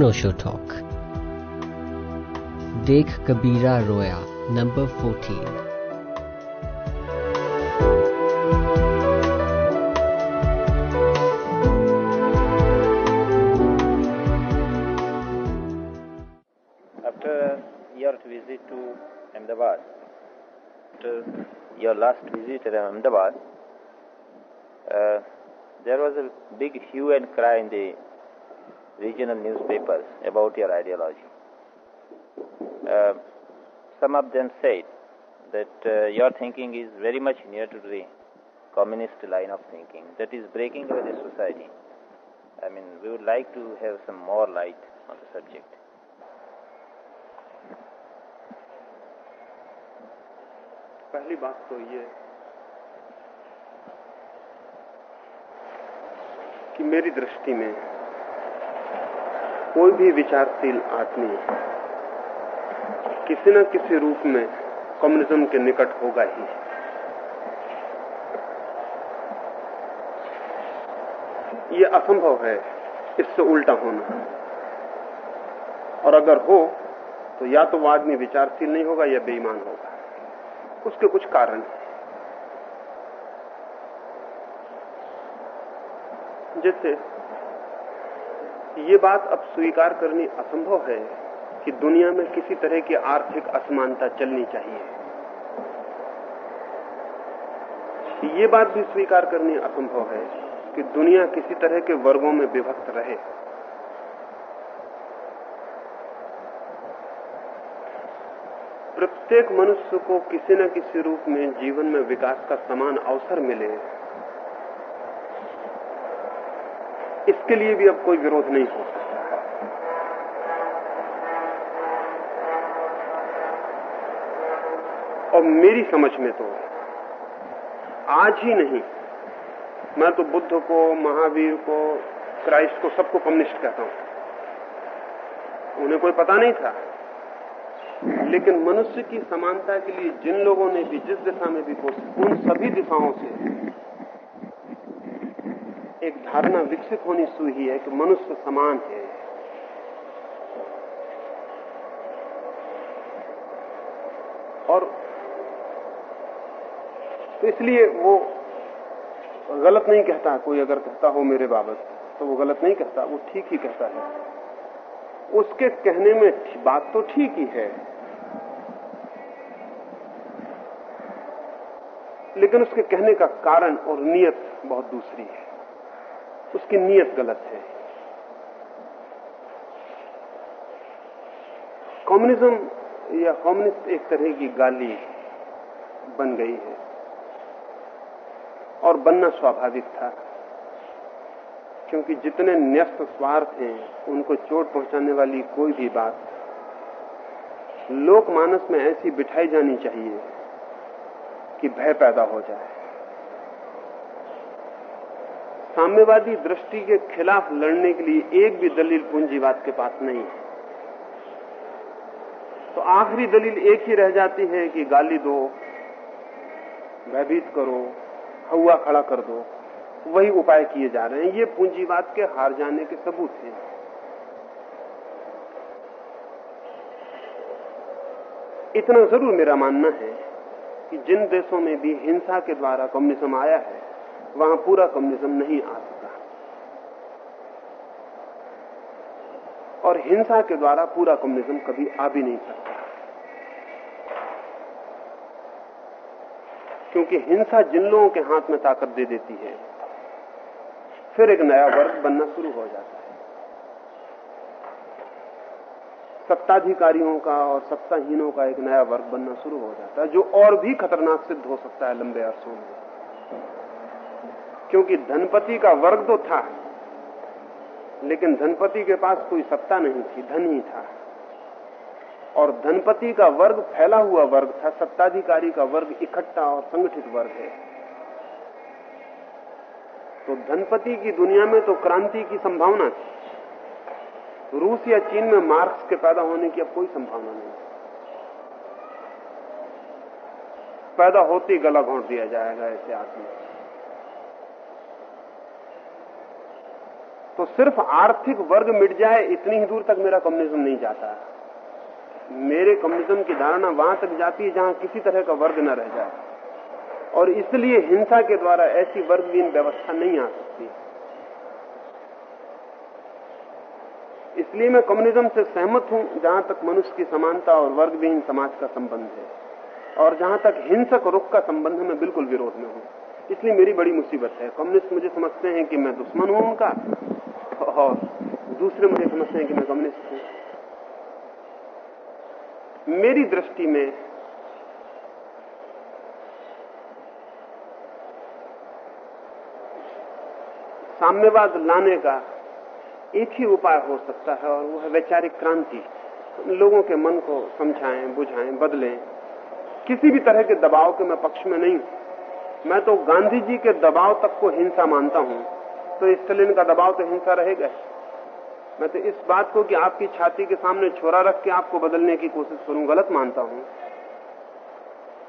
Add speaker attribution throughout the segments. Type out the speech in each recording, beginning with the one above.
Speaker 1: अनोशो talk देख कबीरा रोया number fourteen
Speaker 2: After your visit to Ahmedabad, after your last visit at Ahmedabad, uh, there was a big hue and cry in the regional newspapers about your ideology. Uh, some of them said that uh, your thinking is very much near to the communist line of thinking that is breaking away the society. I mean, we would like to have some more light on the subject.
Speaker 3: पहली बात तो ये कि मेरी दृष्टि में कोई भी विचारशील आदमी किसी न किसी रूप में कम्युनिज्म के निकट होगा ही। ये असंभव है, इससे उल्टा होना। और अगर हो तो या तो वो आदमी विचारशील नहीं होगा या बेईमान होगा। उसके कुछ कारण है। जैसे ये बात अब स्वीकार करनी असंभव है कि दुनिया में किसी तरह की आर्थिक असमानता चलनी चाहिए। ये बात भी स्वीकार करनी असंभव है कि दुनिया किसी तरह के वर्गों में विभक्त रहे। प्रत्येक मनुष्य को किसी न किसी रूप में जीवन में विकास का समान अवसर मिले। इसके लिए भी अब कोई विरोध नहीं हो सकता। और मेरी समझ में तो आज ही नहीं, मैं तो बुद्ध को, महावीर को, क्राइस्ट को सबको कम्युनिस्ट कहता हूँ। उन्हें कोई पता नहीं था। लेकिन मनुष्य की समानता के लिए जिन लोगों ने भी, जिस दिशा में भी कोशिश उन सभी दिशाओं से एक धारणा विकसित होनी सुई है कि मनुष्य समान है। और तो इसलिए वो गलत नहीं कहता, कोई अगर कहता हो मेरे बाबत तो वो गलत नहीं कहता, वो ठीक ही कहता है। उसके कहने में बात तो ठीक ही है। लेकिन उसके कहने का कारण और नियत बहुत दूसरी है। उसकी नीयत गलत है। कम्युनिज्म या कम्युनिस्ट एक तरह की गाली बन गई है और बनना स्वाभाविक था, क्योंकि जितने न्यस्त स्वार्थ हैं, उनको चोट पहुँचाने वाली कोई भी बात लोकमानस में ऐसी बिठाई जानी चाहिए कि भय पैदा हो जाए। साम्यवादी दृष्टि के खिलाफ लड़ने के लिए एक भी दलील पूंजीवाद के पास नहीं है। तो आखिरी दलील एक ही रह जाती है कि गाली दो, भयभीत करो, हवा खड़ा कर दो, वही उपाय किए जा रहे हैं। ये पूंजीवाद के हार जाने के सबूत हैं। इतना ज़रूर मेरा मानना है कि जिन देशों में भी हिंसा के द्वारा कम्युनिज्म आया है वहाँ पूरा कम्युनिज्म नहीं आ सका और हिंसा के द्वारा पूरा कम्युनिज्म कभी आ भी नहीं सकता। क्योंकि हिंसा जिन लोगों के हाथ में ताकत दे देती है, फिर एक नया वर्ग बनना शुरू हो जाता है। सत्ताधिकारियों का और सत्ताहीनों का एक नया वर्ग बनना शुरू हो जाता है, जो और भी खतरनाक सिद्ध हो सकता है लंबे अरसों में। क्योंकि धनपति का वर्ग तो था। लेकिन धनपति के पास कोई सत्ता नहीं थी, धन ही था। और धनपति का वर्ग फैला हुआ वर्ग था, सत्ताधिकारी का वर्ग इकट्ठा और संगठित वर्ग है। तो धनपति की दुनिया में तो क्रांति की संभावना थी। रूस या चीन में मार्क्स के पैदा होने की अब कोई संभावना नहीं। पैदा होते गला घोंट दिया जाएगा ऐसे आदमी। तो सिर्फ़ आर्थिक वर्ग मिट जाए, इतनी ही दूर तक मेरा कम्युनिज्म नहीं जाता। मेरे कम्युनिज्म की धारणा वहाँ तक जाती है जहाँ किसी तरह का वर्ग न रह जाए। और इसलिए हिंसा के द्वारा ऐसी वर्गविहीन व्यवस्था नहीं आ सकती। इसलिए मैं कम्युनिज्म से सहमत हूँ, जहाँ तक मनुष्य की समानता और वर्गविहीन समाज का संबंध है। और जहाँ तक हिंसक रुख का संबंध है, मैं बिल्कुल विरोध में हूँ। इसलिए मेरी बड़ी मुसीबत है। कम्युनिस्ट मुझे समझते हैं कि मैं दुश्मन हूँ उनका। और दूसरे मुझे समझते हैं कि मैं कम्युनिस्ट हूँ। मेरी दृष्टि में साम्यवाद लाने का एक ही उपाय हो सकता है और वो है वैचारिक क्रांति। लोगों के मन को समझाएँ, बुझाएँ, बदलें। किसी भी तरह के दबाव के मैं पक्ष में नहीं हूँ। मैं तो गांधी जी के दबाव तक को हिंसा मानता हूँ। तो स्टलिन का दबाव तो हिंसा रहेगा मैं तो इस बात को कि आपकी छाती के सामने छोरा रख के आपको बदलने की कोशिश करूँ, गलत मानता हूँ।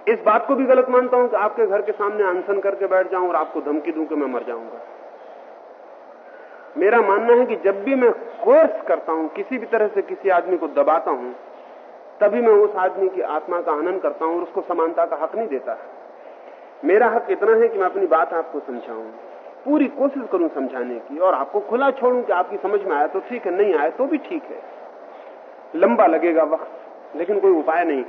Speaker 3: इस बात को भी गलत मानता हूँ कि आपके घर के सामने अनशन करके बैठ जाऊँ और आपको धमकी दूँ कि मैं मर जाऊँगा। मेरा मानना है कि जब भी मैं कोर्स करता हूँ, किसी भी तरह से किसी आदमी को दबाता हूँ, तभी मैं उस आदमी की आत्मा का हनन करता हूँ और उसको समानता का हक नहीं देता। मेरा हक इतना है कि मैं अपनी बात आपको समझाऊं। पूरी कोशिश करूँ समझाने की और आपको खुला छोड़ूं कि आपकी समझ में आया तो ठीक है, नहीं आया तो भी ठीक है। लंबा लगेगा वक्त, लेकिन कोई उपाय नहीं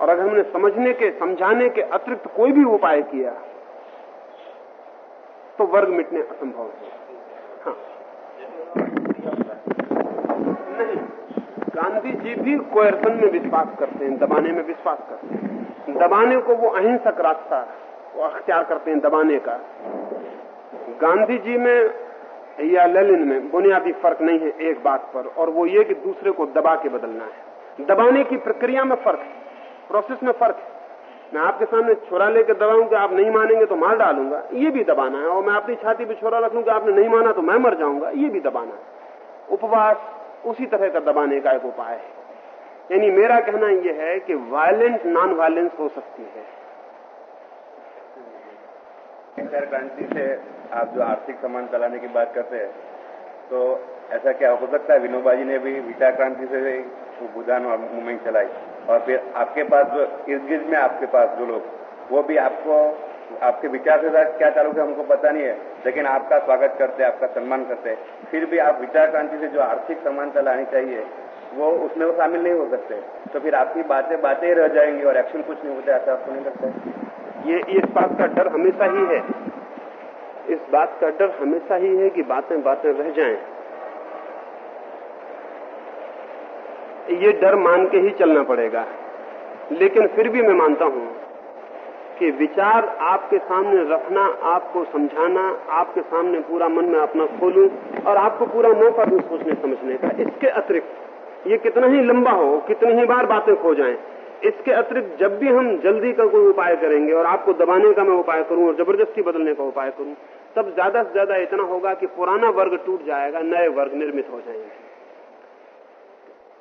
Speaker 3: और अगर हमने समझने के, समझाने के अतिरिक्त कोई भी उपाय किया तो वर्ग मिटने असंभव है। हाँ। नहीं, गांधी जी भी कोयरसन में विश्वास करते हैं, दबाने में विश्वास करते हैं। दबाने को वो अहिंसक रास्ता वो अख्तियार करते हैं दबाने का। गांधी जी में या लेलिन में बुनियादी फ़र्क नहीं है एक बात पर, और वो ये कि दूसरे को दबा के बदलना है। दबाने की प्रक्रिया में फ़र्क है प्रोसेस में फ़र्क है। मैं आपके सामने छोरा लेकर दबाऊं कि आप नहीं मानेंगे तो मार डालूँगा, ये भी दबाना है। और मैं अपनी छाती पे छोरा रखूँ कि आपने नहीं माना तो मैं मर जाऊँगा, ये भी दबाना है। उपवास उसी तरह का दबाने का एक उपाय है। यानी मेरा कहना यह है कि वायलेंट नॉन वायलेंस हो सकती है।
Speaker 4: इंटर क्रांति से आप जो आर्थिक समान चलाने की बात करते हैं तो ऐसा क्या हो सकता है? विनोबा जी ने भी विचार क्रांति से बुधान और मूवमेंट चलाई। और फिर आपके पास जो इर्द गिर्द में आपके पास जो लोग, वो भी आपको, आपके विचार से क्या चालू है हमको पता नहीं है, लेकिन आपका स्वागत करते आपका सम्मान करते फिर भी आप विचार क्रांति से जो आर्थिक समानता लानी चाहिए, वो उसमें वो शामिल नहीं हो सकते। तो फिर आपकी बातें बातें रह जाएँगी और एक्शन कुछ नहीं होता, ऐसा आपको नहीं लगता?
Speaker 3: ये इस बात का डर हमेशा ही है। इस बात का डर हमेशा ही है कि बातें बातें रह जाएँ। ये डर मान के ही चलना पड़ेगा। लेकिन फिर भी मैं मानता हूँ कि विचार आपके सामने रखना, आपको समझाना, आपके सामने पूरा मन में अपना खोलूं और आपको पूरा मौका दूँ सोचने समझने का। इसके अतिरिक्त ये कितना ही लंबा हो, कितनी ही बार बातें खो जाएँ, इसके अतिरिक्त जब भी हम जल्दी का कोई उपाय करेंगे और आपको दबाने का मैं उपाय करूँ और ज़बरदस्ती बदलने का उपाय करूँ तब ज़्यादा से ज़्यादा इतना होगा कि पुराना वर्ग टूट जाएगा, नए वर्ग निर्मित हो जाएँगे।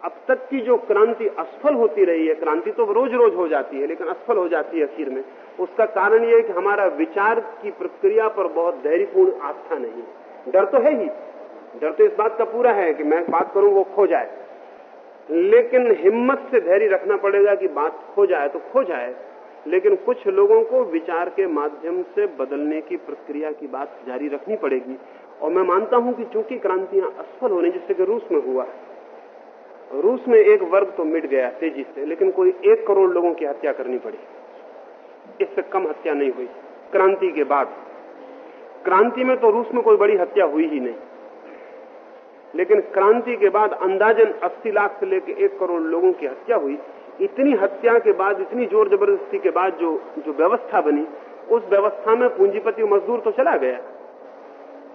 Speaker 3: अब तक की जो क्रांति असफल होती रही है, क्रांति तो रोज रोज हो जाती है, लेकिन असफल हो जाती है आखिर में। उसका कारण यह है कि हमारा विचार की प्रक्रिया पर बहुत धैर्यपूर्ण आस्था नहीं है। डर तो है ही। डर तो इस बात का पूरा है कि मैं बात करूँ, वो खो जाए। लेकिन हिम्मत से धैर्य रखना पड़ेगा कि बात खो जाए तो खो जाए। लेकिन कुछ लोगों को विचार के माध्यम से बदलने की प्रक्रिया की बात जारी रखनी पड़ेगी। और मैं मानता हूँ कि चूँकि क्रांतियाँ असफल होने जैसे कि रूस में हुआ रूस में एक वर्ग तो मिट गया तेज़ी से, लेकिन कोई एक करोड़ लोगों की हत्या करनी पड़ी। इससे कम हत्या नहीं हुई। क्रांति के बाद। क्रांति में तो रूस में कोई बड़ी हत्या हुई ही नहीं। लेकिन क्रांति के बाद अंदाजन 80 लाख से लेकर एक करोड़ लोगों की हत्या हुई। इतनी हत्या के बाद, इतनी ज़ोर ज़बरदस्ती के बाद जो जो व्यवस्था बनी, उस व्यवस्था में पूंजीपति मजदूर तो चला गया।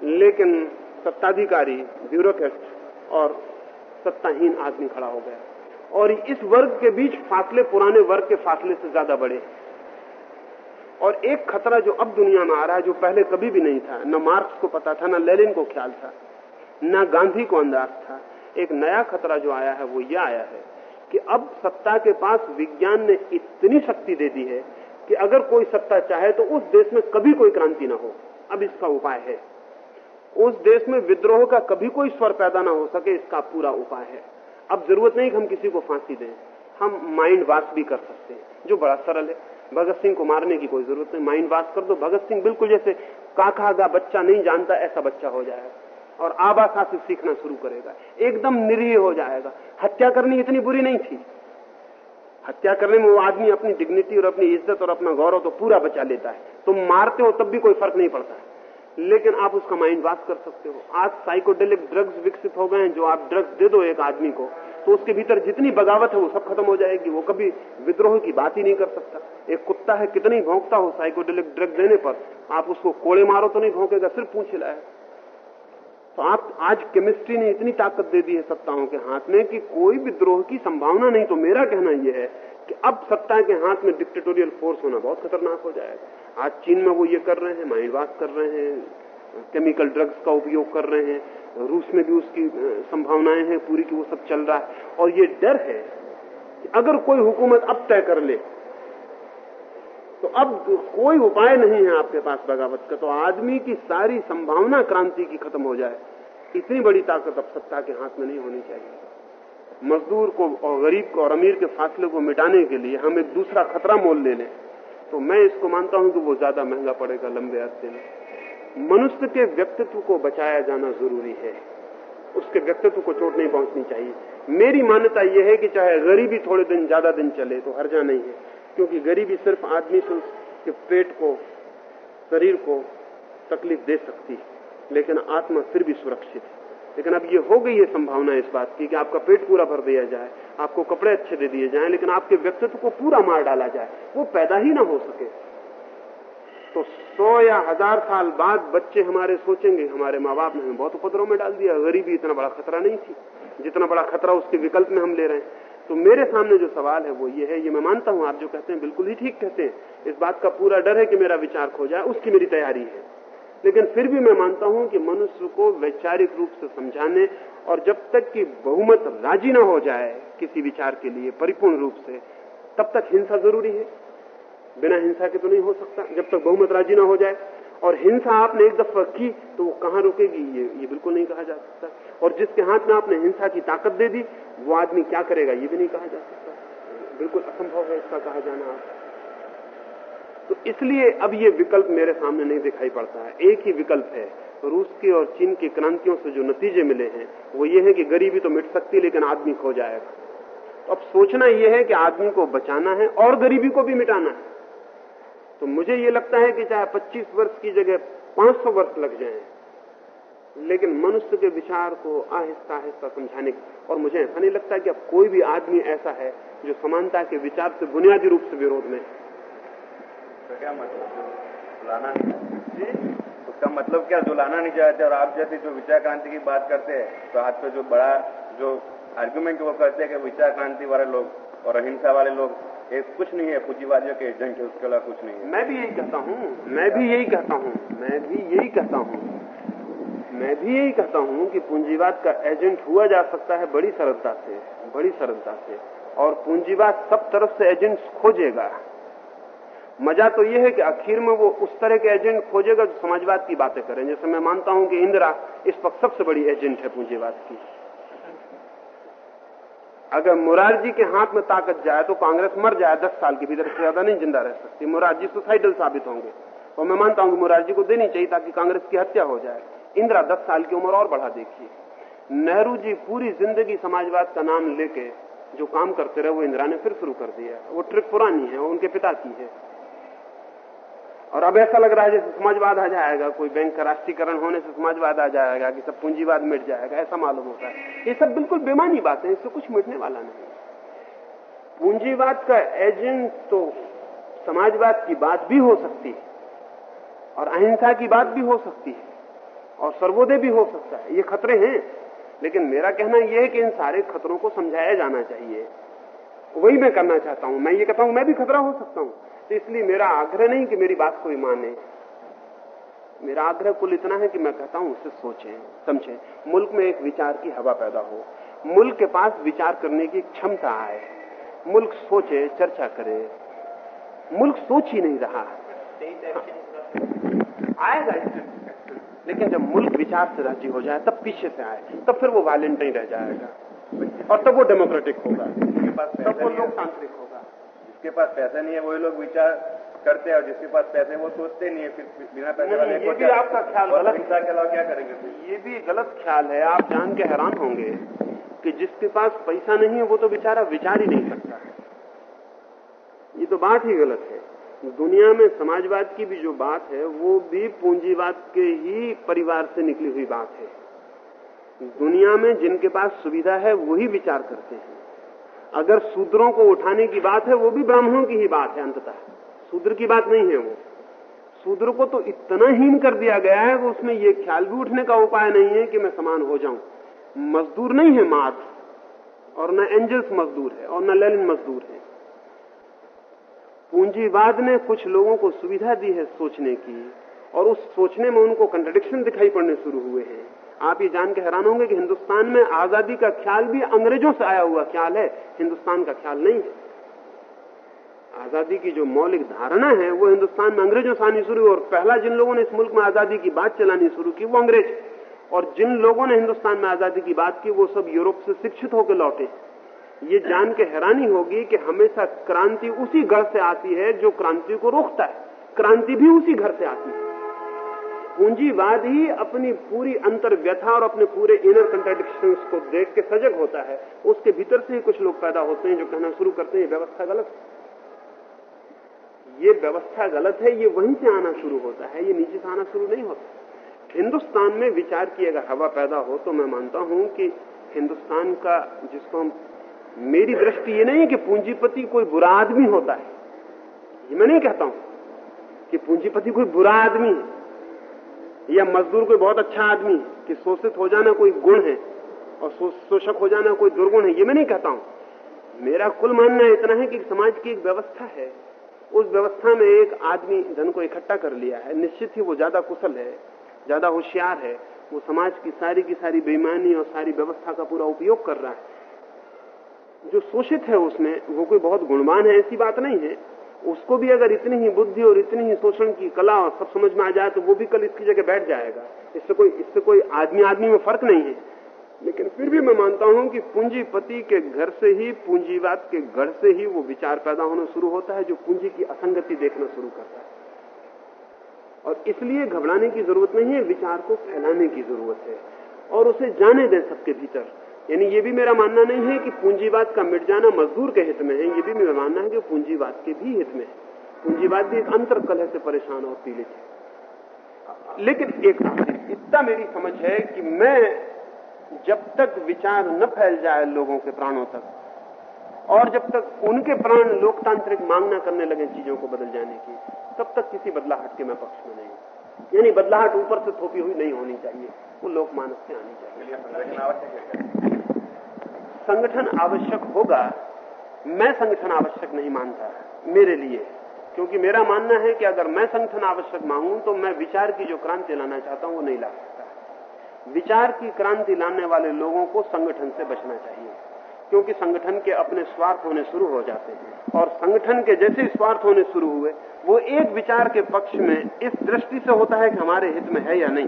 Speaker 3: लेकिन सत्ताधिकारी ब्यूरोक्रेट और सत्ताहीन आदमी खड़ा हो गया। और इस वर्ग के बीच फासले, पुराने वर्ग के फासले से ज़्यादा बड़े। और एक खतरा जो अब दुनिया में आ रहा है, जो पहले कभी भी नहीं था। न मार्क्स को पता था, न लेलिन को ख्याल था, न गांधी को अंदाज था। एक नया खतरा जो आया है, वो यह आया है कि अब सत्ता के पास विज्ञान ने इतनी शक्ति दे दी है कि अगर कोई सत्ता चाहे तो उस देश में कभी कोई क्रांति ना हो। अब इसका उपाय है। उस देश में विद्रोह का कभी कोई स्वर पैदा ना हो सके, इसका पूरा उपाय है। अब ज़रूरत नहीं कि हम किसी को फांसी दें। हम माइंड वाश भी कर सकते हैं, जो बड़ा सरल है। भगत सिंह को मारने की कोई ज़रूरत नहीं। माइंड वाश कर दो। भगत सिंह बिल्कुल जैसे काका का बच्चा नहीं जानता, ऐसा बच्चा हो जाएगा। और आबासा से सीखना शुरू करेगा। एकदम निरीह हो जाएगा। हत्या करनी इतनी बुरी नहीं थी। हत्या करने में वो आदमी अपनी डिग्निटी और अपनी इज़्ज़त और अपना गौरव तो पूरा बचा लेता है। तुम मारते हो तब भी कोई फ़र्क नहीं पड़ता। लेकिन आप उसका माइंड वाश कर सकते हो। आज साइकोडेलिक ड्रग्स विकसित हो गए हैं, जो आप ड्रग्स दे दो एक आदमी को तो उसके भीतर जितनी बगावत है वो सब खत्म हो जाएगी। वो कभी विद्रोह की बात ही नहीं कर सकता। एक कुत्ता है, कितनी भोंकता हो साइकोडेलिक ड्रग देने पर, आप उसको कोड़े मारो तो नहीं भोंकेगा, सिर्फ़ पूछ हिलाए तो आप आज केमिस्ट्री ने इतनी ताकत दे दी है सत्ताओं के हाथ में कि कोई विद्रोह की संभावना नहीं तो मेरा कहना यह है कि अब सत्ता के हाथ में डिक्टेटोरियल फोर्स होना बहुत खतरनाक हो जाएगा। आज चीन में वो ये कर रहे हैं माइंड वाश कर रहे हैं केमिकल ड्रग्स का उपयोग कर रहे हैं, रूस में भी उसकी संभावनाएँ हैं पूरी की वो सब चल रहा है। और ये डर है कि अगर कोई हुकूमत अब तय कर ले अब कोई उपाय नहीं है आपके पास, बगावत का। तो आदमी की सारी संभावना क्रांति की खत्म हो जाए। इतनी बड़ी ताकत अब सत्ता के हाथ में नहीं होनी चाहिए। मजदूर को और गरीब को और अमीर के फासले को मिटाने के लिए हम एक दूसरा खतरा मोल ले लें। तो मैं इसको मानता हूँ कि वो ज़्यादा महँगा पड़ेगा लंबे अरसे में। मनुष्य के व्यक्तित्व को बचाया जाना ज़रूरी है। उसके व्यक्तित्व को चोट नहीं पहुंचनी चाहिए। मेरी मान्यता यह है कि चाहे गरीबी थोड़े दिन, ज़्यादा दिन चले तो हर्जा नहीं है। क्योंकि गरीबी सिर्फ़ आदमी से उसके पेट को, शरीर को तकलीफ़ दे सकती है, लेकिन आत्मा फिर भी सुरक्षित है। लेकिन अब ये हो गई है संभावना इस बात की कि आपका पेट पूरा भर दिया जाए, आपको कपड़े अच्छे दे दिए जाएँ, लेकिन आपके व्यक्तित्व को पूरा मार डाला जाए, वो पैदा ही ना हो सके। तो सौ या हज़ार साल बाद बच्चे हमारे सोचेंगे, हमारे माँ बाप ने हमें बहुत उपद्रव में डाल दिया, गरीबी इतना बड़ा खतरा नहीं थी। जितना बड़ा खतरा उसके विकल्प में हम ले रहे हैं। तो मेरे सामने जो सवाल है वो ये है, ये मैं मानता हूँ, आप जो कहते हैं बिल्कुल ही ठीक कहते हैं। इस बात का पूरा डर है कि मेरा विचार खो जाए, उसकी मेरी तैयारी है। लेकिन फिर भी मैं मानता हूँ कि मनुष्य को वैचारिक रूप से समझाने और जब तक कि बहुमत राज़ी ना हो जाए किसी विचार के लिए परिपूर्ण रूप से, तब तक हिंसा ज़रूरी है। बिना हिंसा के तो नहीं हो सकता। जब तक बहुमत राज़ी ना हो जाए और हिंसा आपने एक दफ़ा की तो वो कहाँ रुकेगी? ये ये बिल्कुल नहीं कहा जा सकता। और जिसके हाथ में आपने हिंसा की ताकत दे दी, वो आदमी क्या करेगा? ये भी नहीं कहा जा सकता। बिल्कुल असंभव है इसका कहा जाना। आप तो इसलिए अब ये विकल्प मेरे सामने नहीं दिखाई पड़ता है। एक ही विकल्प है। रूस की और चीन की क्रांतियों से जो नतीजे मिले हैं, वो ये है कि गरीबी तो मिट सकती, लेकिन आदमी खो जाएगा। तो अब सोचना यह है कि आदमी को बचाना है और गरीबी को भी मिटाना है। तो मुझे ये लगता है कि चाहे 25 वर्ष की जगह 500 वर्ष लग जाएँ, लेकिन मनुष्य के विचार को आहिस्ता आहिस्ता समझाने और मुझे ऐसा नहीं लगता कि अब कोई भी आदमी ऐसा है जो समानता के विचार से बुनियादी रूप से विरोध में
Speaker 4: तो क्या मतलब लाना नहीं उसका मतलब क्या जो लाना नहीं चाहते? और आप जैसे जो विचार क्रांति की बात करते हैं तो आज पे जो बड़ा जो आर्ग्यूमेंट वो करते हैं कि विचार क्रांति वाले लोग और अहिंसा वाले लोग ये कुछ नहीं है, पूंजीवादियों के एजेंट है, उसके अलावा कुछ नहीं है।
Speaker 3: मैं भी यही कहता हूँ, मैं भी यही कहता हूँ, मैं भी यही कहता हूँ, मैं भी यही कहता हूँ कि पूंजीवाद का एजेंट हुआ जा सकता है बड़ी सरलता से, बड़ी सरलता से, और पूंजीवाद सब तरफ़ से एजेंट्स खोजेगा। मज़ा तो यह है कि आखिर में वो उस तरह के एजेंट खोजेगा जो समाजवाद की बातें करें। जैसे मैं मानता हूँ कि इंदिरा इस वक्त सबसे बड़ी एजेंट है पूंजीवाद की। अगर मुरारजी के हाथ में ताकत जाए तो कांग्रेस मर जाए, दस साल के भीतर से ज़्यादा नहीं ज़िंदा रह सकती। मुरारजी सुसाइडल साबित होंगे। और मैं मानता हूँ कि मुरारजी को देनी चाहिए ताकि कांग्रेस की हत्या हो जाए। इंदिरा, दस साल की उम्र और बढ़ा देखिए। नेहरू जी पूरी ज़िंदगी समाजवाद का नाम लेके जो काम करते रहे, वो इंदिरा ने फिर शुरू कर दिया। वो ट्रिक पुरानी है उनके पिता की है। और अब ऐसा लग रहा है जैसे समाजवाद आ जाएगा, कोई बैंक का राष्ट्रीयकरण होने से समाजवाद आ जाएगा, कि सब पूंजीवाद मिट जाएगा, ऐसा मालूम होता है। ये सब बिल्कुल बेमानी बातें इससे कुछ मिटने वाला नहीं। पूंजीवाद का एजेंट तो समाजवाद की बात भी हो सकती है, और अहिंसा की बात भी हो सकती है, और सर्वोदय भी हो सकता है। ये खतरे हैं, लेकिन मेरा कहना यह है कि इन सारे खतरों को समझाया जाना चाहिए। वही मैं करना चाहता हूँ। मैं ये कहता हूँ, मैं भी खतरा हो सकता हूँ। तो इसलिए मेरा आग्रह नहीं कि मेरी बात कोई माने। मेरा आग्रह कुल इतना है कि मैं कहता हूँ उससे सोचें, समझें। मुल्क में एक विचार की हवा पैदा हो। मुल्क के पास विचार करने की क्षमता आए। मुल्क सोचे, चर्चा करे। मुल्क सोच ही नहीं रहा। आएगा लेकिन जब मुल्क विचार से राज़ी हो जाए, तब पीछे से आए, तब फिर वो वायलेंट नहीं रह जाएगा। और तब वो डेमोक्रेटिक होगा। तब वो लोकतांत्रिक होगा।
Speaker 4: जिसके पास पैसा नहीं है वही लोग विचार करते हैं और जिसके पास पैसे वो सोचते नहीं है फिर बिना पैसे वाले
Speaker 3: ये भी आपका ख्याल गलत
Speaker 4: हिंसा के अलावा क्या करेंगे
Speaker 3: ये भी गलत ख्याल है। आप जान के हैरान होंगे कि जिसके पास पैसा नहीं है वो तो बेचारा विचार ही नहीं सकता ये तो बात ही गलत है। दुनिया में समाजवाद की भी जो बात है वो भी पूंजीवाद के ही परिवार से निकली हुई बात है। दुनिया में जिनके पास सुविधा है वही विचार करते हैं। अगर शूद्रों को उठाने की बात है, वो भी ब्राह्मणों की ही बात है अंततः। शूद्र की बात नहीं है वो। शूद्र को तो इतना हीन कर दिया गया है कि उसमें ये ख्याल भी उठने का उपाय नहीं है कि मैं समान हो जाऊँ। मजदूर नहीं है मार्क्स और न एंजल्स मजदूर है, और न लेलिन मजदूर है। पूंजीवाद ने कुछ लोगों को सुविधा दी है सोचने की, और उस सोचने में उनको कंट्रडिक्शन दिखाई पड़ने शुरू हुए हैं। आप ये जान के हैरान होंगे कि हिंदुस्तान में आज़ादी का ख्याल भी अंग्रेज़ों से आया हुआ ख्याल है। हिंदुस्तान का ख्याल नहीं है। आज़ादी की जो मौलिक धारणा है, वो हिंदुस्तान में अंग्रेज़ों से आनी शुरू हुई और पहला जिन लोगों ने इस मुल्क में आज़ादी की बात चलानी शुरू की, वो अंग्रेज़। और जिन लोगों ने हिंदुस्तान में आज़ादी की बात की, वो सब यूरोप से शिक्षित होकर लौटे। ये जान के हैरानी होगी कि हमेशा क्रांति उसी घर से आती है जो क्रांति को रोकता है। क्रांति भी उसी घर से आती है। पूंजीवाद ही अपनी पूरी अंतर व्यथा और अपने पूरे इनर कंट्राडिक्शन को देख के सजग होता है। उसके भीतर से ही कुछ लोग पैदा होते हैं जो कहना शुरू करते हैं व्यवस्था गलत है। ये व्यवस्था गलत है, ये वहीं से आना शुरू होता है, ये नीचे से आना शुरू नहीं होता। हिंदुस्तान में विचार की अगर हवा पैदा हो तो मैं मानता हूँ कि हिंदुस्तान का, जिसको हम, मेरी दृष्टि ये नहीं है कि पूंजीपति कोई बुरा आदमी होता है। ये मैं नहीं कहता हूँ कि पूंजीपति कोई बुरा आदमी है। या मजदूर कोई बहुत अच्छा आदमी कि शोषित हो जाना कोई गुण है और शोषक हो जाना कोई दुर्गुण है, ये मैं नहीं कहता हूँ। मेरा कुल मानना इतना है कि समाज की एक व्यवस्था है। उस व्यवस्था में एक आदमी धन को इकट्ठा कर लिया है। निश्चित ही वो ज़्यादा कुशल है, ज़्यादा होशियार है। वो समाज की सारी की सारी बेईमानी और सारी व्यवस्था का पूरा उपयोग कर रहा है। जो शोषित है उसमें वो कोई बहुत गुणवान है, ऐसी बात नहीं है। उसको भी अगर इतनी ही बुद्धि और इतनी ही शोषण की कला और सब समझ में आ जाए तो वो भी कल इसकी जगह बैठ जाएगा। इससे कोई इससे कोई आदमी आदमी में फ़र्क नहीं है। लेकिन फिर भी मैं मानता हूँ कि पूंजीपति के घर से ही, पूंजीवाद के घर से ही वो विचार पैदा होना शुरू होता है, जो पूंजी की असंगति देखना शुरू करता है। और इसलिए घबराने की ज़रूरत नहीं है, विचार को फैलाने की ज़रूरत है। और उसे जाने दें सबके भीतर। यानी ये भी मेरा मानना नहीं है कि पूंजीवाद का मिट जाना मजदूर के हित में है। ये भी मेरा मानना है कि पूंजीवाद के भी हित में है। पूंजीवाद भी एक अंतर कलह से परेशान और पीड़ित है। लेकिन एक इतना मेरी समझ है कि मैं जब तक विचार न फैल जाए लोगों के प्राणों तक, और जब तक उनके प्राण लोकतांत्रिक मांगना करने लगे चीज़ों को बदल जाने की, तब तक किसी बदलाहट के मैं पक्ष में नहीं यानी बदलाहट ऊपर से थोपी हुई नहीं होनी चाहिए। वो लोकमानस से आनी चाहिए।
Speaker 4: संगठन आवश्यक
Speaker 3: होगा, मैं संगठन आवश्यक नहीं मानता, मेरे लिए। क्योंकि मेरा मानना है कि अगर मैं संगठन आवश्यक मांगू तो मैं विचार की जो क्रांति लाना चाहता हूँ, वो नहीं ला सकता। विचार की क्रांति लाने वाले लोगों को संगठन से बचना चाहिए, क्योंकि संगठन के अपने स्वार्थ होने शुरू हो जाते हैं। और संगठन के जैसे स्वार्थ होने शुरू हुए, वो एक विचार के पक्ष में इस दृष्टि से होता है कि हमारे हित में है या नहीं।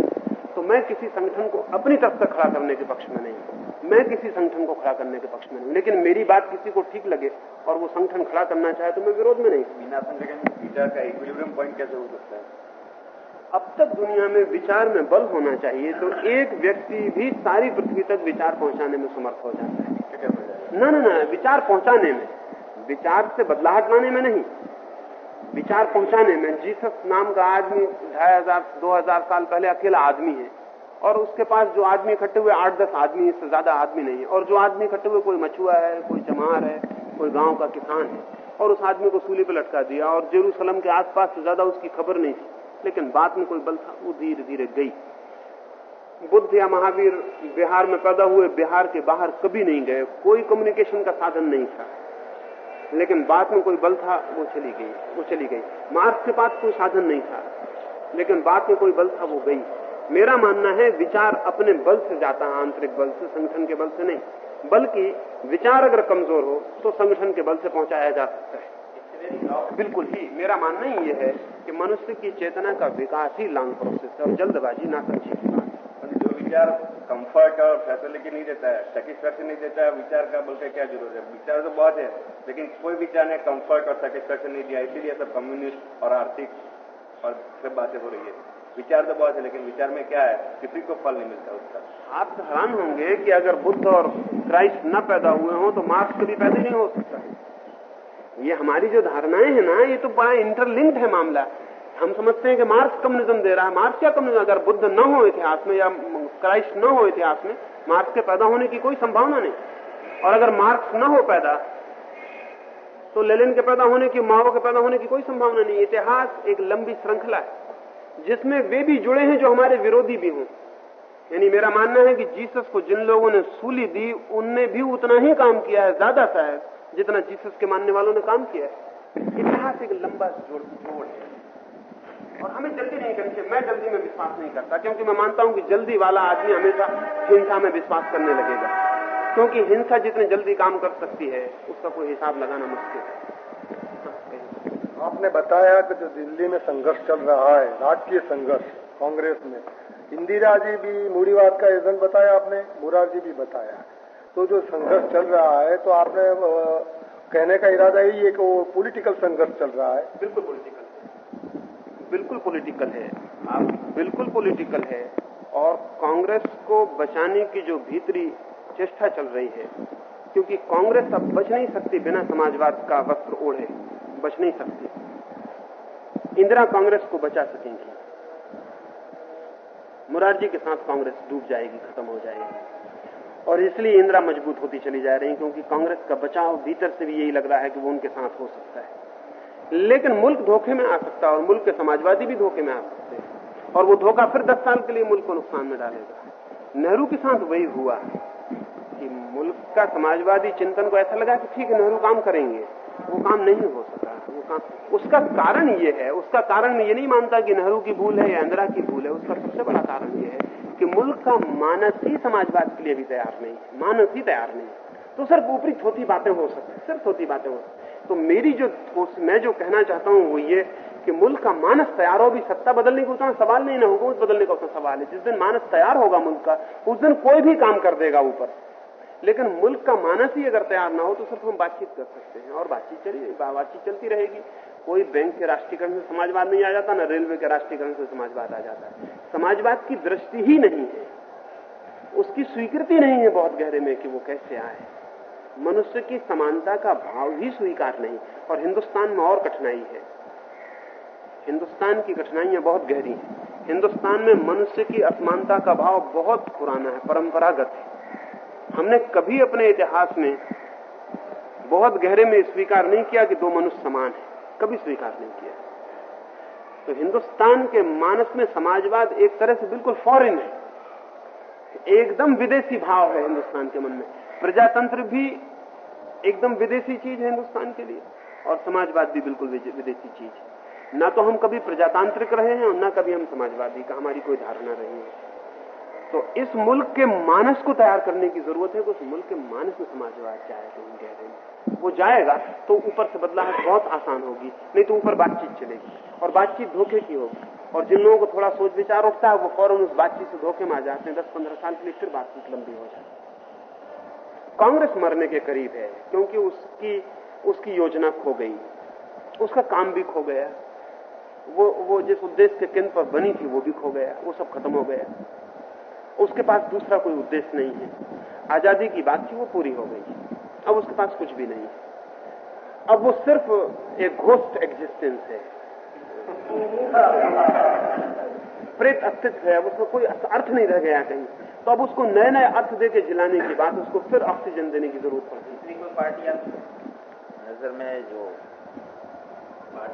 Speaker 3: तो मैं किसी संगठन को अपनी तरफ़ से खड़ा करने के पक्ष में नहीं मैं किसी संगठन को खड़ा करने के पक्ष में नहीं लेकिन मेरी बात किसी को ठीक लगे और वो संगठन खड़ा करना चाहे तो मैं विरोध में नहीं
Speaker 4: बिना संगठन विचार का इक्विलिब्रियम पॉइंट कैसे हो सकता है?
Speaker 3: अब तक दुनिया में विचार में बल होना चाहिए तो एक व्यक्ति भी सारी पृथ्वी तक विचार पहुँचाने में समर्थ हो जाता है। ना ना ना विचार पहुँचाने में। विचार से बदलाहट लाने में नहीं। विचार पहुँचाने में जीसस नाम का आदमी ढाई हज़ार, दो हज़ार साल पहले अकेला आदमी है और उसके पास जो आदमी इकट्ठे हुए, आठ दस आदमी, इससे ज़्यादा आदमी नहीं है। और जो आदमी इकट्ठे हुए, कोई मछुआ है, कोई चमार है, कोई गाँव का किसान है, और उस आदमी को सूली पर लटका दिया और जेरूसलम के आसपास से ज़्यादा उसकी खबर नहीं थी, लेकिन बाद में कोई बल था, वो धीरे धीरे गई। बुद्ध या महावीर बिहार में पैदा हुए, बिहार के बाहर कभी नहीं गए, कोई कम्युनिकेशन का साधन नहीं था। लेकिन बाद में कोई बल था, वो चली गई, वो चली गई। मार्क्स के पास कोई साधन नहीं था, लेकिन बाद में कोई बल था, वो गई। मेरा मानना है, विचार अपने बल से जाता है, आंतरिक बल से, संगठन के बल से नहीं। बल्कि विचार अगर कमज़ोर हो तो संगठन के बल से पहुँचाया जा सकता है। बिल्कुल ही, मेरा मानना ही यह है कि मनुष्य की चेतना का विकास ही लॉन्ग प्रोसेस है और जल्दबाजी ना समझी की बात।
Speaker 4: है जो विचार कंफर्ट और फैसिलिटी नहीं देता है सेटिस्फैक्शन नहीं देता है, विचार का बोलते क्या ज़रूरत है? विचार तो बहुत है, लेकिन कोई विचार ने कंफर्ट और सेटिस्फैक्शन नहीं दिया, इसीलिए सब कम्युनिस्ट और आर्थिक और सब बातें हो रही है। विचार तो बहुत है, लेकिन विचार में क्या है, किसी को फल नहीं मिलता उसका।
Speaker 3: आप तो हैरान होंगे कि अगर बुद्ध और क्राइस्ट न पैदा हुए हों तो मार्क्स कभी पैदा नहीं हो सकता ये हमारी जो धारणाएँ हैं ना, ये तो बड़ा इंटरलिंक्ड है मामला। हम समझते हैं कि मार्क्स कम्युनिज्म दे रहा है, मार्क्स क्या कम्युनिज्म? अगर बुद्ध न हो इतिहास में, या क्राइस्ट न हो इतिहास में, मार्क्स के पैदा होने की कोई संभावना नहीं। और अगर मार्क्स न हो पैदा तो लेलिन के पैदा होने की, माओ के पैदा होने की कोई संभावना नहीं। इतिहास एक लंबी श्रृंखला है, जिसमें वे भी जुड़े हैं जो हमारे विरोधी भी हों। यानी मेरा मानना है कि जीसस को जिन लोगों ने सूली दी, उनने भी उतना ही काम किया है, ज़्यादा शायद जितना जीसस के मानने वालों ने काम किया है। इतिहास एक लंबा जोड़ जोड़ है। और हमें जल्दी नहीं करनी चाहिए। मैं जल्दी में विश्वास नहीं करता क्योंकि मैं मानता हूँ कि जल्दी वाला आदमी हमेशा हिंसा में विश्वास करने लगेगा। क्योंकि हिंसा जितने जल्दी काम कर सकती है उसका कोई हिसाब लगाना मुश्किल है।
Speaker 5: आपने बताया कि जो दिल्ली में संघर्ष चल रहा है राजकीय संघर्ष कांग्रेस में इंदिरा जी भी मूड़ीवाद का एजेंट बताया आपने मुरार जी भी बताया। तो जो संघर्ष चल रहा है तो आपने कहने का इरादा यही है कि वो पॉलिटिकल संघर्ष चल रहा है।
Speaker 3: बिल्कुल पॉलिटिकल बिल्कुल पॉलिटिकल है। बिल्कुल पॉलिटिकल है और कांग्रेस को बचाने की जो भीतरी चेष्टा चल रही है, क्योंकि कांग्रेस अब बच नहीं सकती बिना समाजवाद का वस्त्र ओढ़े, बच नहीं सकती। इंदिरा कांग्रेस को बचा सकेंगी। मुरारजी के साथ कांग्रेस डूब जाएगी, खत्म हो जाएगी। और इसलिए इंदिरा मज़बूत होती चली जा रही क्योंकि कांग्रेस का बचाव भीतर से भी यही लग रहा है कि वो उनके साथ हो सकता है। लेकिन मुल्क धोखे में आ सकता है और मुल्क के समाजवादी भी धोखे में आ सकते हैं। और वो धोखा फिर दस साल के लिए मुल्क को नुकसान में डालेगा। नेहरू के साथ वही हुआ कि मुल्क का समाजवादी चिंतन को ऐसा लगा कि ठीक है, नेहरू काम करेंगे। वो काम नहीं हो सका। वो काम उसका कारण ये है, उसका कारण ये नहीं मानता कि नेहरू की भूल है या इंदिरा की भूल है, उसका सबसे बड़ा कारण ये है कि मुल्क का मानस ही समाजवाद के लिए भी तैयार नहीं है। मानस ही तैयार नहीं तो सिर्फ़ ऊपरी छोटी बातें हो सकती सिर्फ़ छोटी बातें हो सकती तो मेरी जो मैं जो कहना चाहता हूँ वो ये कि मुल्क का मानस तैयार हो भी सत्ता बदलने का उतना सवाल नहीं ना हुकूमत बदलने का उतना सवाल है। जिस दिन मानस तैयार होगा मुल्क का, उस दिन कोई भी काम कर देगा ऊपर। लेकिन मुल्क का मानस ही अगर तैयार ना हो तो सिर्फ़ हम बातचीत कर सकते हैं। और बातचीत चली, बातचीत चलती रहेगी। कोई बैंक के राष्ट्रीयकरण से समाजवाद नहीं आ जाता, ना रेलवे के राष्ट्रीयकरण से समाजवाद आ जाता है। समाजवाद की दृष्टि ही नहीं है। उसकी स्वीकृति नहीं है बहुत गहरे में कि वो कैसे आए। मनुष्य की समानता का भाव ही स्वीकार नहीं, और हिंदुस्तान में और कठिनाई है। हिंदुस्तान की कठिनाइयाँ बहुत गहरी हैं। हिंदुस्तान में मनुष्य की असमानता का भाव बहुत पुराना है, परंपरागत है। हमने कभी अपने इतिहास में बहुत गहरे में स्वीकार नहीं किया कि दो मनुष्य समान है। कभी स्वीकार नहीं किया। तो हिंदुस्तान के मानस में समाजवाद एक तरह से बिल्कुल फॉरेन है। एकदम विदेशी भाव है हिंदुस्तान के मन में। प्रजातंत्र भी एकदम विदेशी चीज़ है हिंदुस्तान के लिए, और समाजवाद भी बिल्कुल विदेशी चीज़ है। ना तो हम कभी प्रजातांत्रिक रहे हैं, और ना कभी हम समाजवादी का, हमारी कोई धारणा रही है। तो इस मुल्क के मानस को तैयार करने की ज़रूरत है कि उस मुल्क के मानस में समाजवाद जाए तो हम कह रहे हैं वो जाएगा तो ऊपर से बदलाव बहुत आसान होगी, नहीं तो ऊपर बातचीत चलेगी। और बातचीत धोखे की होगी। और जिन लोगों को थोड़ा सोच विचार उठता है, वो फ़ौरन उस बातचीत से धोखे में आ जाते हैं। दस पंद्रह साल के लिए फिर बातचीत लंबी हो जाती है। कांग्रेस मरने के करीब है, क्योंकि उसकी उसकी योजना खो गई। उसका काम भी खो गया। वो वो जिस उद्देश्य के केंद्र पर बनी थी, वो भी खो गया। वो सब खत्म हो गया। उसके पास दूसरा कोई उद्देश्य नहीं है। आज़ादी की बात थी, वो पूरी हो गई। अब उसके पास कुछ भी नहीं है। अब वो सिर्फ़ एक घोस्ट एग्जिस्टेंस है। प्रेत अस्तित्व है उसमें कोई अर्थ नहीं रह गया कहीं। तो अब उसको नए नए अर्थ देके जिलाने की बात उसको फिर ऑक्सीजन देने की ज़रूरत पड़ती
Speaker 2: है। कोई पार्टी नज़र में जो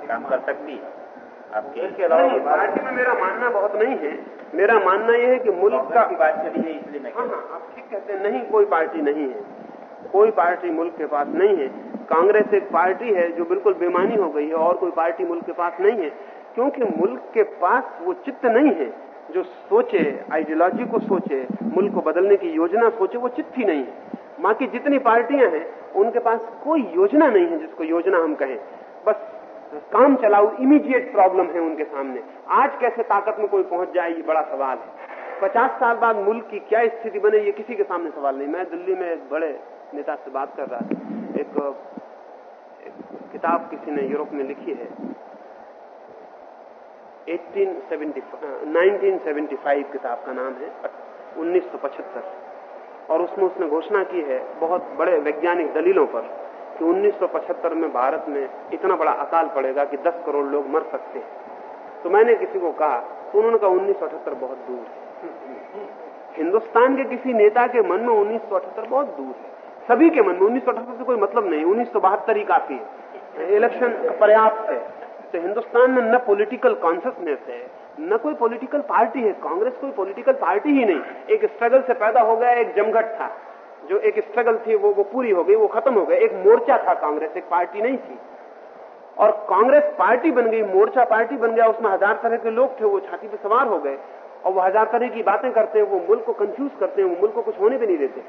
Speaker 2: काम कर सकती है
Speaker 3: आपके अलावा पार्टी में मेरा मानना बहुत नहीं है। मेरा मानना यह है कि मुल्क का
Speaker 2: की बात चली है इसलिए मैं
Speaker 3: हाँ हाँ। आप ठीक कहते हैं नहीं कोई पार्टी नहीं है। कोई पार्टी मुल्क के पास नहीं है। कांग्रेस एक पार्टी है जो बिल्कुल बेमानी हो गई है और कोई पार्टी मुल्क के पास नहीं है क्योंकि मुल्क के पास वो चित्त नहीं है। जो सोचे आइडियोलॉजी को सोचे मुल्क को बदलने की योजना सोचे वो ही नहीं है। माँ की जितनी पार्टियाँ हैं उनके पास कोई योजना नहीं है जिसको योजना हम कहें। बस काम चलाऊ इमीडिएट प्रॉब्लम है उनके सामने। आज कैसे ताकत में कोई पहुँच जाए ये बड़ा सवाल है। पचास साल बाद मुल्क की क्या स्थिति बने ये किसी के सामने सवाल नहीं। मैं दिल्ली में एक बड़े नेता से बात कर रहा था। एक, एक किताब किसी ने यूरोप में लिखी है। 1975 किताब का नाम है 1975 और उसमें उसने घोषणा की है बहुत बड़े वैज्ञानिक दलीलों पर कि 1975 में भारत में इतना बड़ा अकाल पड़ेगा कि 10 करोड़ लोग मर सकते हैं। तो मैंने किसी को कहा तो उन्होंने कहा उन्नीस सौ अठहत्तर बहुत दूर है। हिंदुस्तान के किसी नेता के मन में उन्नीस सौ अठहत्तर बहुत दूर है। सभी के मन में उन्नीस सौ अठहत्तर से कोई मतलब नहीं, उन्नीस सौ बहत्तर ही काफ़ी है। इलेक्शन पर्याप्त है। तो हिंदुस्तान में न पॉलिटिकल कॉन्सियसनेस है, न कोई पॉलिटिकल पार्टी है। कांग्रेस कोई पॉलिटिकल पार्टी ही नहीं। एक स्ट्रगल से पैदा हो गया, एक जमघट था। जो एक स्ट्रगल थी, वो वो पूरी हो गई, वो खत्म हो गई एक मोर्चा था कांग्रेस, एक पार्टी नहीं थी। और कांग्रेस पार्टी बन गई, मोर्चा पार्टी बन गया। उसमें हज़ार तरह के लोग थे, वो छाती पे सवार हो गए। और वो हज़ार तरह की बातें करते हैं, वो मुल्क को कंफ्यूज करते हैं, वो मुल्क को कुछ होने भी नहीं देते।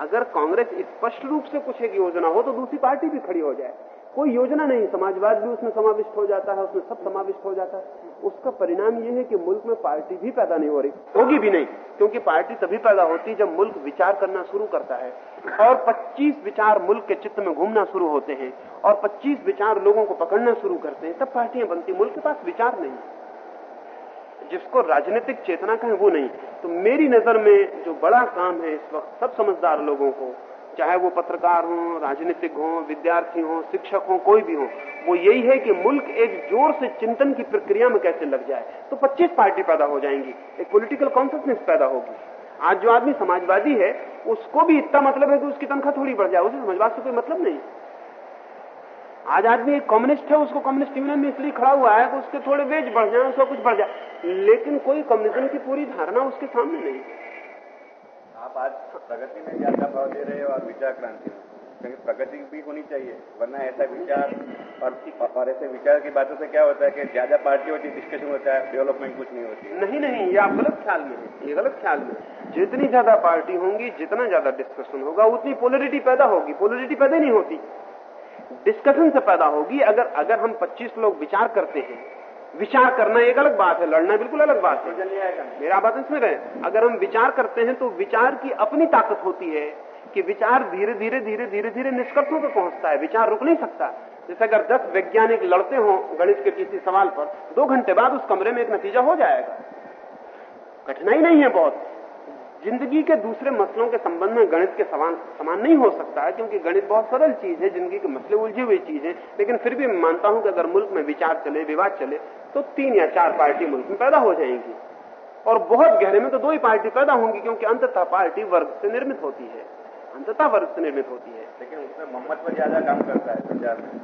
Speaker 3: अगर कांग्रेस स्पष्ट रूप से कुछ एक योजना हो तो दूसरी पार्टी भी खड़ी हो जाए। कोई योजना नहीं, समाजवाद भी उसमें समाविष्ट हो जाता है, उसमें सब समाविष्ट हो जाता है। उसका परिणाम यह है कि मुल्क में पार्टी भी पैदा नहीं हो रही, होगी भी नहीं, क्योंकि पार्टी तभी पैदा होती जब मुल्क विचार करना शुरू करता है। और 25 विचार मुल्क के चित्त में घूमना शुरू होते हैं, और 25 विचार लोगों को पकड़ना शुरू करते हैं, तब पार्टियाँ बनती मुल्क के पास विचार नहीं जिसको राजनीतिक चेतना कहें वो नहीं। तो मेरी नज़र में जो बड़ा काम है इस वक्त सब समझदार लोगों को चाहे वो पत्रकार हो, राजनीतिक हो, विद्यार्थी हो, शिक्षक हो, कोई भी हो, वो यही है कि मुल्क एक ज़ोर से चिंतन की प्रक्रिया में कैसे लग जाए तो 25 पार्टी पैदा हो जाएँगी, एक पॉलिटिकल कॉन्सियसनेस पैदा होगी। आज जो आदमी समाजवादी है, उसको भी इतना मतलब है कि उसकी तनख्वाह थोड़ी बढ़ जाए, उसे समाजवाद से कोई मतलब नहीं। आज आदमी एक कम्युनिस्ट है, उसको कम्युनिस्ट यूनियन में इसलिए खड़ा हुआ है कि उसके थोड़े वेज बढ़ जाए, उसका कुछ बढ़ जाए, लेकिन कोई कम्युनिज्म की पूरी धारणा उसके सामने नहीं
Speaker 4: आप आज प्रगति में ज़्यादा भाव दे रहे हो और विचार क्रांति में। क्योंकि प्रगति भी होनी चाहिए वरना ऐसा विचार और, और ऐसे विचार की बातों से क्या होता है कि ज़्यादा पार्टी होती डिस्कशन होता है डेवलपमेंट कुछ नहीं होती।
Speaker 3: नहीं नहीं ये आप गलत ख्याल में है ये गलत ख्याल में जितनी ज़्यादा पार्टी होंगी जितना ज़्यादा डिस्कशन होगा उतनी पोलरिटी पैदा होगी। पोलरिटी पैदा नहीं होती। डिस्कशन से पैदा होगी अगर अगर हम 25 लोग विचार करते हैं विचार करना एक अलग बात है लड़ना बिल्कुल अलग बात है। मेरा बात इसमें रहे अगर हम विचार करते हैं तो विचार की अपनी ताकत होती है कि विचार धीरे धीरे धीरे धीरे धीरे निष्कर्षों पर पहुँचता है विचार रुक नहीं सकता। जैसे अगर दस वैज्ञानिक लड़ते हों गणित के किसी सवाल पर दो घंटे बाद उस कमरे में एक नतीजा हो जाएगा। कठिनाई नहीं है बहुत। ज़िंदगी के दूसरे मसलों के संबंध में गणित के समान समान नहीं हो सकता है, क्योंकि गणित बहुत सरल चीज़ है, ज़िंदगी के मसले उलझी हुई चीज़ है। लेकिन फिर भी मानता हूँ कि अगर मुल्क में विचार चले, विवाद चले तो तीन या चार पार्टी मुल्क में पैदा हो जाएँगी। और बहुत गहरे में तो दो ही पार्टी पैदा होंगी, क्योंकि अंततः पार्टी वर्ग से निर्मित होती है। अंततः वर्ग से निर्मित होती है।
Speaker 4: लेकिन उसमें मोहम्मद पर ज़्यादा काम करता है विचार में।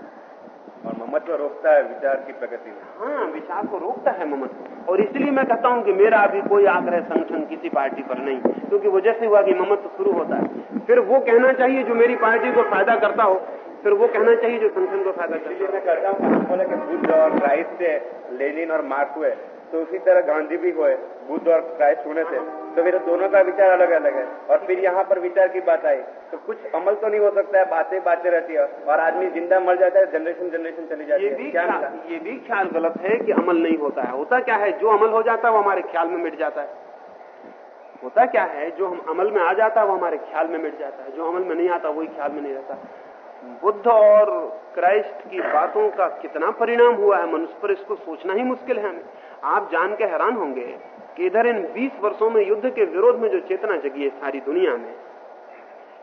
Speaker 4: और ममत्व रोकता है विचार की प्रगति में।
Speaker 3: हाँ विचार को रोकता है ममत्व। और इसलिए मैं कहता हूँ कि मेरा अभी कोई आग्रह संगठन किसी पार्टी पर नहीं क्योंकि वो जैसे हुआ कि तो शुरू होता है। फिर वो कहना चाहिए जो मेरी पार्टी को फ़ायदा करता हो फिर वो कहना चाहिए जो संगठन को फ़ायदा करता
Speaker 4: हो। मैं कहता हूँ बोले कि बुद्ध और राइट से लेनिन और मार्क हुए। तो उसी तरह गांधी भी हुए बुद्ध और क्राइस्ट होने से तो फिर दोनों का विचार अलग अलग है। और फिर यहाँ पर विचार की बात आई। तो कुछ अमल तो नहीं हो सकता है बातें बातें रहती है। और आदमी ज़िंदा मर जाता है जनरेशन जनरेशन चली जाती
Speaker 3: ये
Speaker 4: है।
Speaker 3: भी ख्याल, ये भी ख्याल गलत है कि अमल नहीं होता है। होता क्या है? जो अमल हो जाता है वो हमारे ख्याल में मिट जाता है। होता क्या है? जो हम अमल में आ जाता है वो हमारे ख्याल में मिट जाता है। जो अमल में नहीं आता वही ख्याल में नहीं रहता। बुद्ध और क्राइस्ट की बातों का कितना परिणाम हुआ है? मनुष्य पर इसको सोचना ही मुश्किल है हमें। आप जान के हैरान होंगे कि इधर इन 20 वर्षों में युद्ध के विरोध में जो चेतना जगी है सारी दुनिया में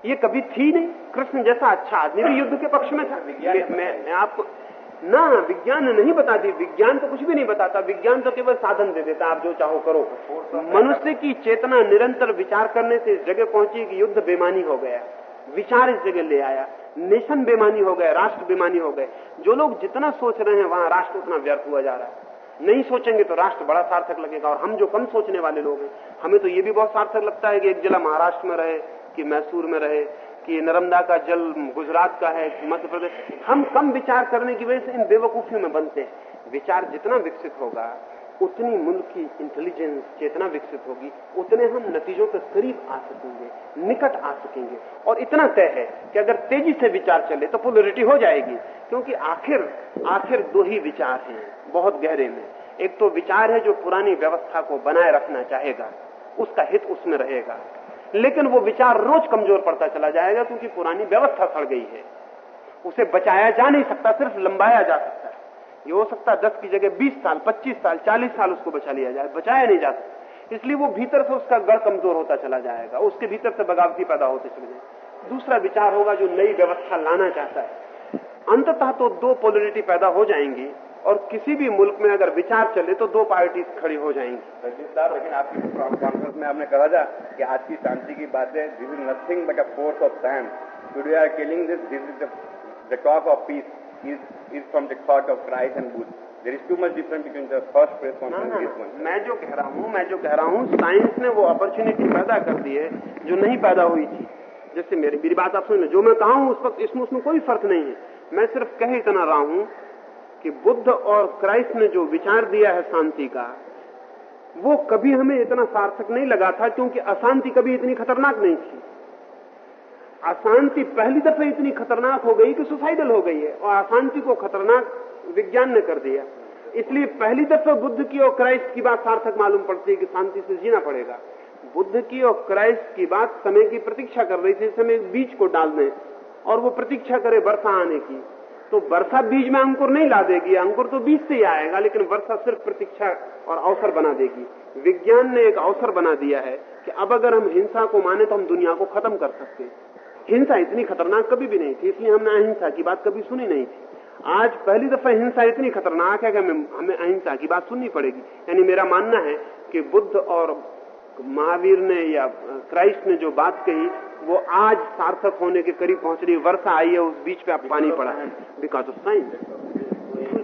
Speaker 3: ये कभी थी नहीं। कृष्ण जैसा अच्छा आदमी भी युद्ध के पक्ष में था। मैं, मैं, आपको ना विज्ञान ने नहीं बताती। विज्ञान तो कुछ भी नहीं बताता। विज्ञान तो केवल साधन दे देता। आप जो चाहो करो। मनुष्य की चेतना निरंतर विचार करने से इस जगह पहुँची कि युद्ध बेमानी हो गया। विचार इस जगह ले आया। नेशन बेमानी हो गए राष्ट्र बेमानी हो गए। जो लोग जितना सोच रहे हैं वहाँ राष्ट्र उतना व्यर्थ हुआ जा रहा है। नहीं सोचेंगे तो राष्ट्र बड़ा सार्थक लगेगा और हम जो कम सोचने वाले लोग हैं, हमें तो ये भी बहुत सार्थक लगता है कि एक जिला महाराष्ट्र में रहे, कि मैसूर में रहे, कि नर्मदा का जल गुजरात का है मध्य प्रदेश। हम कम विचार करने की वजह से इन बेवकूफियों में बनते हैं। विचार जितना विकसित होगा उतनी मुल्क की इंटेलिजेंस चेतना विकसित होगी, उतने हम नतीजों के करीब आ सकेंगे, निकट आ सकेंगे। और इतना तय है कि अगर तेज़ी से विचार चले तो पोलरिटी हो जाएगी, क्योंकि आखिर आखिर दो ही विचार हैं, बहुत गहरे में। एक तो विचार है जो पुरानी व्यवस्था को बनाए रखना चाहेगा, उसका हित उसमें रहेगा। लेकिन वो विचार रोज कमज़ोर पड़ता चला जाएगा, क्योंकि पुरानी व्यवस्था सड़ गई है। उसे बचाया जा नहीं सकता, सिर्फ़ लंबाया जा सकता है। ये हो सकता है दस की जगह बीस साल, पच्चीस साल, चालीस साल उसको बचा लिया जाए, बचाया नहीं जा सकता। इसलिए वो भीतर से उसका गढ़ कमज़ोर होता चला जाएगा, उसके भीतर से बगावती पैदा होते चले जाए दूसरा विचार होगा, जो नई व्यवस्था लाना चाहता है, अंततः तो दो पोलरिटी पैदा हो जाएँगी, और किसी भी मुल्क में अगर विचार चले तो दो पार्टीज़ खड़ी हो जाएँगी।
Speaker 4: लेकिन आपकी कॉन्फ्रेंस में आपने कहा था कि आज की शांति की बात this is nothing but a force of sand today are killing this this is the talk of peace is is from the thought of Christ and Buddha there is too much difference between the first press conference this one
Speaker 3: मैं जो कह रहा हूँ मैं जो कह रहा हूँ साइंस ने वो अपॉर्चुनिटी पैदा कर दी है जो नहीं पैदा हुई थी। जैसे मेरी मेरी बात आप सुन लो जो मैं कहा हूँ उस वक्त इसमें उसमें कोई फ़र्क नहीं है। मैं सिर्फ़ कह इतना रहा हूँ कि बुद्ध और क्राइस्ट ने जो विचार दिया है शांति का वो कभी हमें इतना सार्थक नहीं लगा था क्योंकि अशांति कभी इतनी खतरनाक नहीं थी। अशांति पहली दफे इतनी खतरनाक हो गई कि सुसाइडल हो गई है और अशांति को खतरनाक विज्ञान ने कर दिया। इसलिए पहली दफे बुद्ध की और क्राइस्ट की बात सार्थक मालूम पड़ती है कि शांति से जीना पड़ेगा। बुद्ध की और क्राइस्ट की बात समय की प्रतीक्षा कर रही थी समय बीज को डाल दें और वो प्रतीक्षा करे वर्षा आने की। तो वर्षा बीज में अंकुर नहीं ला देगी, अंकुर तो बीज से ही आएगा, लेकिन वर्षा सिर्फ़ प्रतीक्षा और अवसर बना देगी। विज्ञान ने एक अवसर बना दिया है कि अब अगर हम हिंसा को माने तो हम दुनिया को खत्म कर सकते हिंसा इतनी खतरनाक कभी भी नहीं थी इसलिए हमने अहिंसा की बात कभी सुनी नहीं थी। आज पहली दफ़ा हिंसा इतनी खतरनाक है कि हमें हमें अहिंसा की बात सुननी पड़ेगी। यानी मेरा मानना है कि बुद्ध और महावीर ने या क्राइस्ट ने जो बात कही वो आज सार्थक होने के करीब पहुँच रही वर्षा आई है उस बीच पे आप पानी पड़ा है बिकॉज़ ऑफ़ साइंस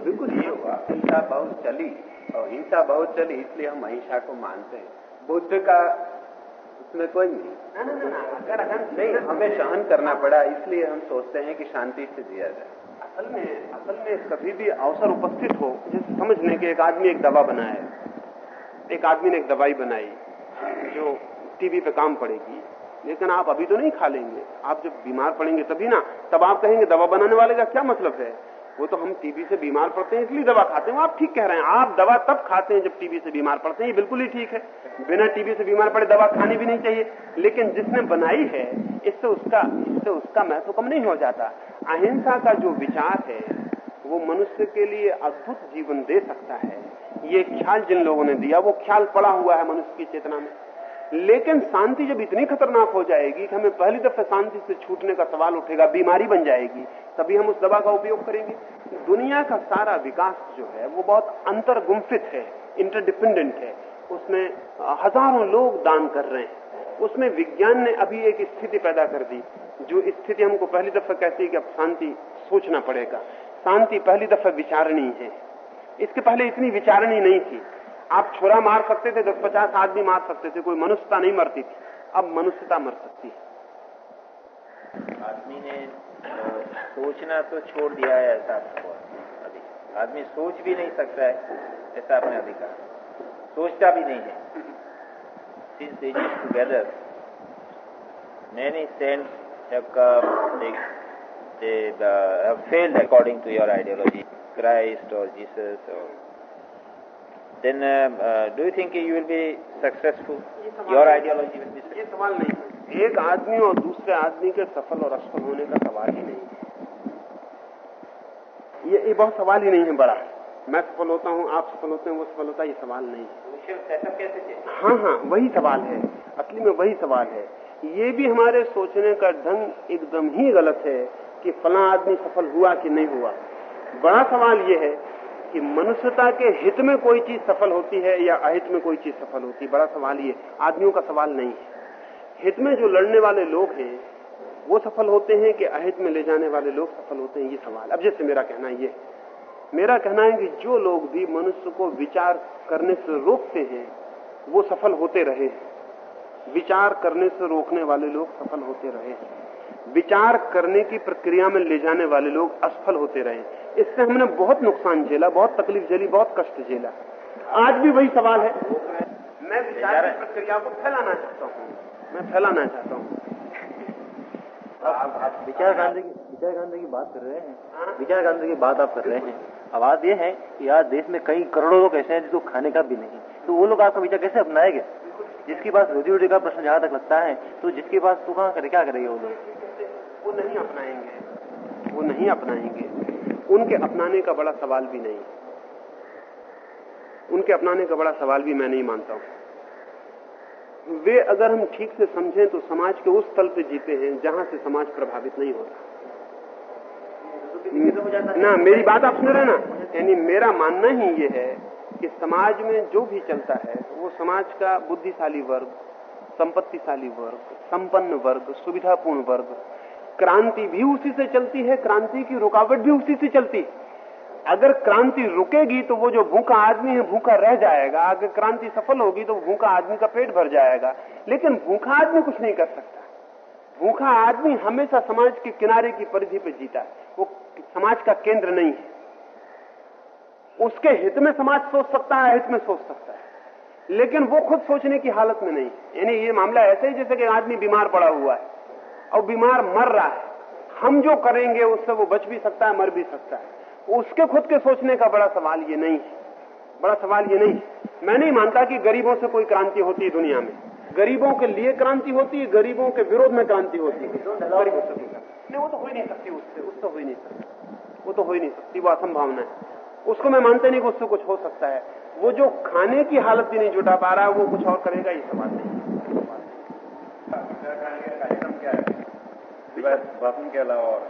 Speaker 2: बिल्कुल ये हुआ। हिंसा बहुत चली। और हिंसा बहुत चली इसलिए हम अहिंसा को मानते हैं। बुद्ध का उसमें कोई नहीं। नहीं, हमें सहन करना पड़ा, इसलिए हम सोचते हैं कि शांति से जिया जाए।
Speaker 3: असल में असल में कभी भी अवसर उपस्थित हो जैसे समझ लें कि एक आदमी एक दवा बनाया एक आदमी ने एक दवाई बनाई, जो टीबी पे काम पड़ेगी। लेकिन आप अभी तो नहीं खा लेंगे। आप जब बीमार पड़ेंगे तभी ना, तब आप कहेंगे, दवा बनाने वाले का क्या मतलब है? वो तो हम टीबी से बीमार पड़ते हैं, इसलिए दवा खाते हैं। आप ठीक कह रहे हैं, आप दवा तब खाते हैं जब टीबी से बीमार पड़ते हैं, ये बिल्कुल ही ठीक है। बिना टीबी से बीमार पड़े दवा खानी भी नहीं चाहिए। लेकिन जिसने बनाई है, इससे उसका इससे उसका महत्व कम नहीं हो जाता। अहिंसा का जो विचार है, वो मनुष्य के लिए अद्भुत जीवन दे सकता है। ये ख्याल जिन लोगों ने दिया, वो ख्याल पड़ा हुआ है मनुष्य की चेतना में। लेकिन शांति जब इतनी खतरनाक हो जाएगी कि हमें पहली दफे शांति से छूटने का सवाल उठेगा, बीमारी बन जाएगी, तभी हम उस दवा का उपयोग करेंगे। दुनिया का सारा विकास जो है, वो बहुत अंतर्गुम्फित है इंटरडिपेंडेंट है। उसमें हज़ारों लोग दान कर रहे हैं। उसमें विज्ञान ने अभी एक स्थिति पैदा कर दी, जो स्थिति हमको पहली दफ़ा कहती है कि अब शांति सोचना पड़ेगा। शांति पहली दफ़ा विचारणी है। इसके पहले इतनी विचारणी नहीं थी। आप छोरा मार सकते थे दस पचास आदमी मार सकते थे कोई मनुष्यता नहीं मरती थी। अब मनुष्यता मर सकती है।
Speaker 2: आदमी ने सोचना तो छोड़ दिया है ऐसा अभी आदमी सोच भी नहीं सकता है ऐसा अपने अधिकार सोचता भी नहीं है। Since they, they uh, have failed according to your ideology Christ or Jesus or then uh, uh, do you think you will be successful? Your ideology will be
Speaker 3: ये सवाल नहीं है। एक आदमी और दूसरे आदमी के सफल और असफल होने का सवाल ही नहीं है। ये, ये बहुत सवाल ही नहीं है बड़ा। मैं सफल होता हूँ आप सफल होते हैं वो सफल होता है ये सवाल नहीं है। हाँ हाँ वही सवाल है। असली में वही सवाल है। ये भी हमारे सोचने का ढंग एकदम ही गलत है कि फला आदमी सफल हुआ कि नहीं हुआ। बड़ा सवाल ये है कि मनुष्यता के हित में कोई चीज़ सफल होती है या अहित में कोई चीज़ सफल होती है? बड़ा सवाल ये, आदमियों का सवाल नहीं है। हित में जो लड़ने वाले लोग हैं, वो सफल होते हैं कि अहित में ले जाने वाले लोग सफल होते हैं? ये सवाल। अब जैसे मेरा कहना ये है मेरा कहना है कि जो लोग भी मनुष्य को विचार करने से रोकते हैं, वो सफल होते रहे विचार करने से रोकने वाले लोग सफल होते रहे विचार करने की प्रक्रिया में ले जाने वाले लोग असफल होते रहे। इससे हमने बहुत नुकसान झेला बहुत तकलीफ़ झेली बहुत कष्ट झेला। आज भी वही सवाल है। मैं विचार की प्रक्रिया को फैलाना चाहता हूँ। मैं फैलाना चाहता हूँ।
Speaker 2: आप विचार गांधी की विचार गांधी की बात कर रहे हैं। विचार गांधी की बात आप कर रहे हैं। अब बात ये है कि आज देश में कई करोड़ों लोग ऐसे हैं जिसको खाने का भी नहीं। तो वो लोग आपका विचार कैसे अपनाएँगे? जिसके पास रोजी रोटी का प्रश्न जहाँ तक लगता है तो जिसके पास तो कहाँ करे क्या करेंगे वो लोग?
Speaker 3: वो नहीं अपनाएँगे। वो नहीं अपनाएँगे। उनके अपनाने का बड़ा सवाल भी नहीं। उनके अपनाने का बड़ा सवाल भी मैं नहीं मानता हूँ। वे अगर हम ठीक से समझें तो समाज के उस तल पे जीते हैं जहाँ से समाज प्रभावित नहीं होता। ना, मेरी बात आप सुन रहे ना? यानी मेरा मानना ही ये है कि समाज में जो भी चलता है, वो समाज का बुद्धिशाली वर्ग, संपत्तिशाली वर्ग, संपन्न वर्ग, सुविधापूर्ण वर्ग क्रांति भी उसी से चलती है, क्रांति की रुकावट भी उसी से चलती है। अगर क्रांति रुकेगी तो वो जो भूखा आदमी है, भूखा रह जाएगा। अगर क्रांति सफल होगी तो भूखा आदमी का पेट भर जाएगा। लेकिन भूखा आदमी कुछ नहीं कर सकता। भूखा आदमी हमेशा समाज के किनारे की परिधि पर जीता है। वो समाज का केंद्र नहीं है। उसके हित में समाज सोच सकता है, हित में सोच सकता है। लेकिन वो खुद सोचने की हालत में नहीं यानी ये मामला ऐसे ही, जैसे कि आदमी बीमार पड़ा हुआ है। और बीमार मर रहा है। हम जो करेंगे उससे वो बच भी सकता है, मर भी सकता है। उसके खुद के सोचने का बड़ा सवाल ये नहीं है। बड़ा सवाल ये नहीं है। मैं नहीं मानता कि गरीबों से कोई क्रांति होती है दुनिया में। गरीबों के लिए क्रांति होती है, गरीबों के विरोध में क्रांति होती है। नहीं, वो तो हो ही नहीं सकती उससे उससे हो ही नहीं सकती। वो तो हो ही नहीं सकती, वो असंभावना है। उसको मैं मानते नहीं कि उससे कुछ हो सकता है। वो जो खाने की हालत भी नहीं जुटा पा रहा है, वो कुछ और करेगा, ये सवाल नहीं
Speaker 4: है बाथरूम के अलावा और।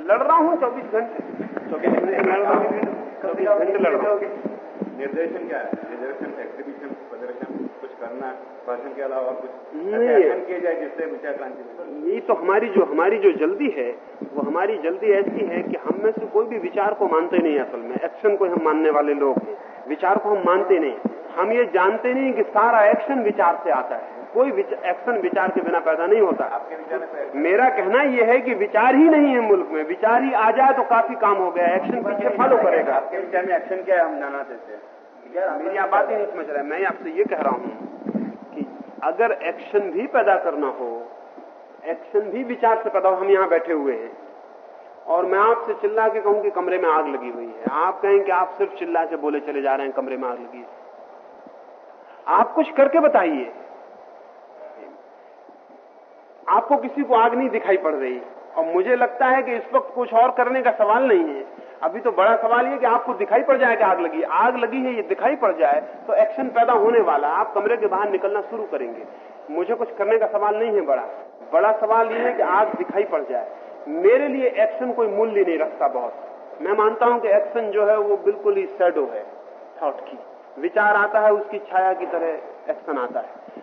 Speaker 3: लड़ रहा हूँ चौबीस घंटे। चौबीस घंटे लड़ रहा हूँ चौबीस घंटे लड़ रहा हूँ।
Speaker 4: निर्देशन क्या है? निर्देशन एग्जीबिशन प्रदर्शन कुछ करना भाषण के अलावा कुछ
Speaker 3: नहीं।
Speaker 4: एक्शन किए जाए जिससे विचार क्रांति
Speaker 3: ये तो हमारी जो हमारी जो जल्दी है वो हमारी जल्दी ऐसी है कि हम में से कोई भी विचार को मानते नहीं असल में। एक्शन को हम मानने वाले लोग हैं। विचार को हम मानते नहीं। हम ये जानते नहीं कि सारा एक्शन विचार से आता है। कोई एक्शन विचार के बिना पैदा नहीं होता।
Speaker 4: आपके विचार
Speaker 3: मेरा कहना यह है कि विचार ही नहीं है मुल्क में। विचार ही आ जाए तो काफ़ी काम हो गया। एक्शन पीछे फॉलो करेगा।
Speaker 4: आपके विचार में एक्शन क्या है हम जाना चाहते हैं।
Speaker 3: मेरी आप बात ही नहीं समझ रहे मैं आपसे ये कह रहा हूँ कि अगर एक्शन भी पैदा करना हो एक्शन भी विचार से पैदा हो हम यहाँ बैठे हुए हैं। और मैं आपसे चिल्ला के कहूँ कि कमरे में आग लगी हुई है। आप कहें कि आप सिर्फ़ चिल्ला के बोले चले जा रहे हैं कमरे में आग लगी है। आप कुछ करके बताइए। आपको किसी को आग नहीं दिखाई पड़ रही। और मुझे लगता है कि इस वक्त कुछ और करने का सवाल नहीं है। अभी तो बड़ा सवाल ये कि आपको दिखाई पड़ जाए कि आग लगी। आग लगी है, ये दिखाई पड़ जाए तो एक्शन पैदा होने वाला। आप कमरे के बाहर निकलना शुरू करेंगे। मुझे कुछ करने का सवाल नहीं है बड़ा। बड़ा सवाल ये है कि आग दिखाई पड़ जाए। मेरे लिए एक्शन कोई मूल्य नहीं रखता बहुत। मैं मानता हूँ कि एक्शन जो है वो बिल्कुल ही सैडो है थॉट की। विचार आता है, उसकी छाया की तरह एक्शन आता है।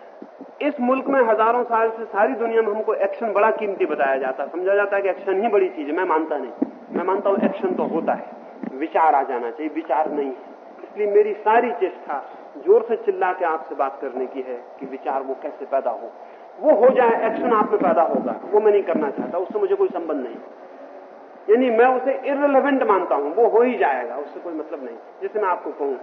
Speaker 3: इस मुल्क में हज़ारों साल से सारी दुनिया में हमको एक्शन बड़ा कीमती बताया जाता है। समझा जाता है कि एक्शन ही बड़ी चीज़ है। मैं मानता नहीं। मैं मानता हूँ एक्शन तो होता है। विचार आ जाना चाहिए। विचार नहीं है। इसलिए मेरी सारी चेष्टा ज़ोर से चिल्ला के आपसे बात करने की है कि विचार वो कैसे पैदा हो। वो हो जाए एक्शन आप में पैदा होगा। वो मैं नहीं करना चाहता। उससे मुझे कोई संबंध नहीं। यानी मैं उसे इरेलीवेंट मानता हूँ वो हो ही जाएगा उससे कोई मतलब नहीं। जैसे मैं आपको कहूँ।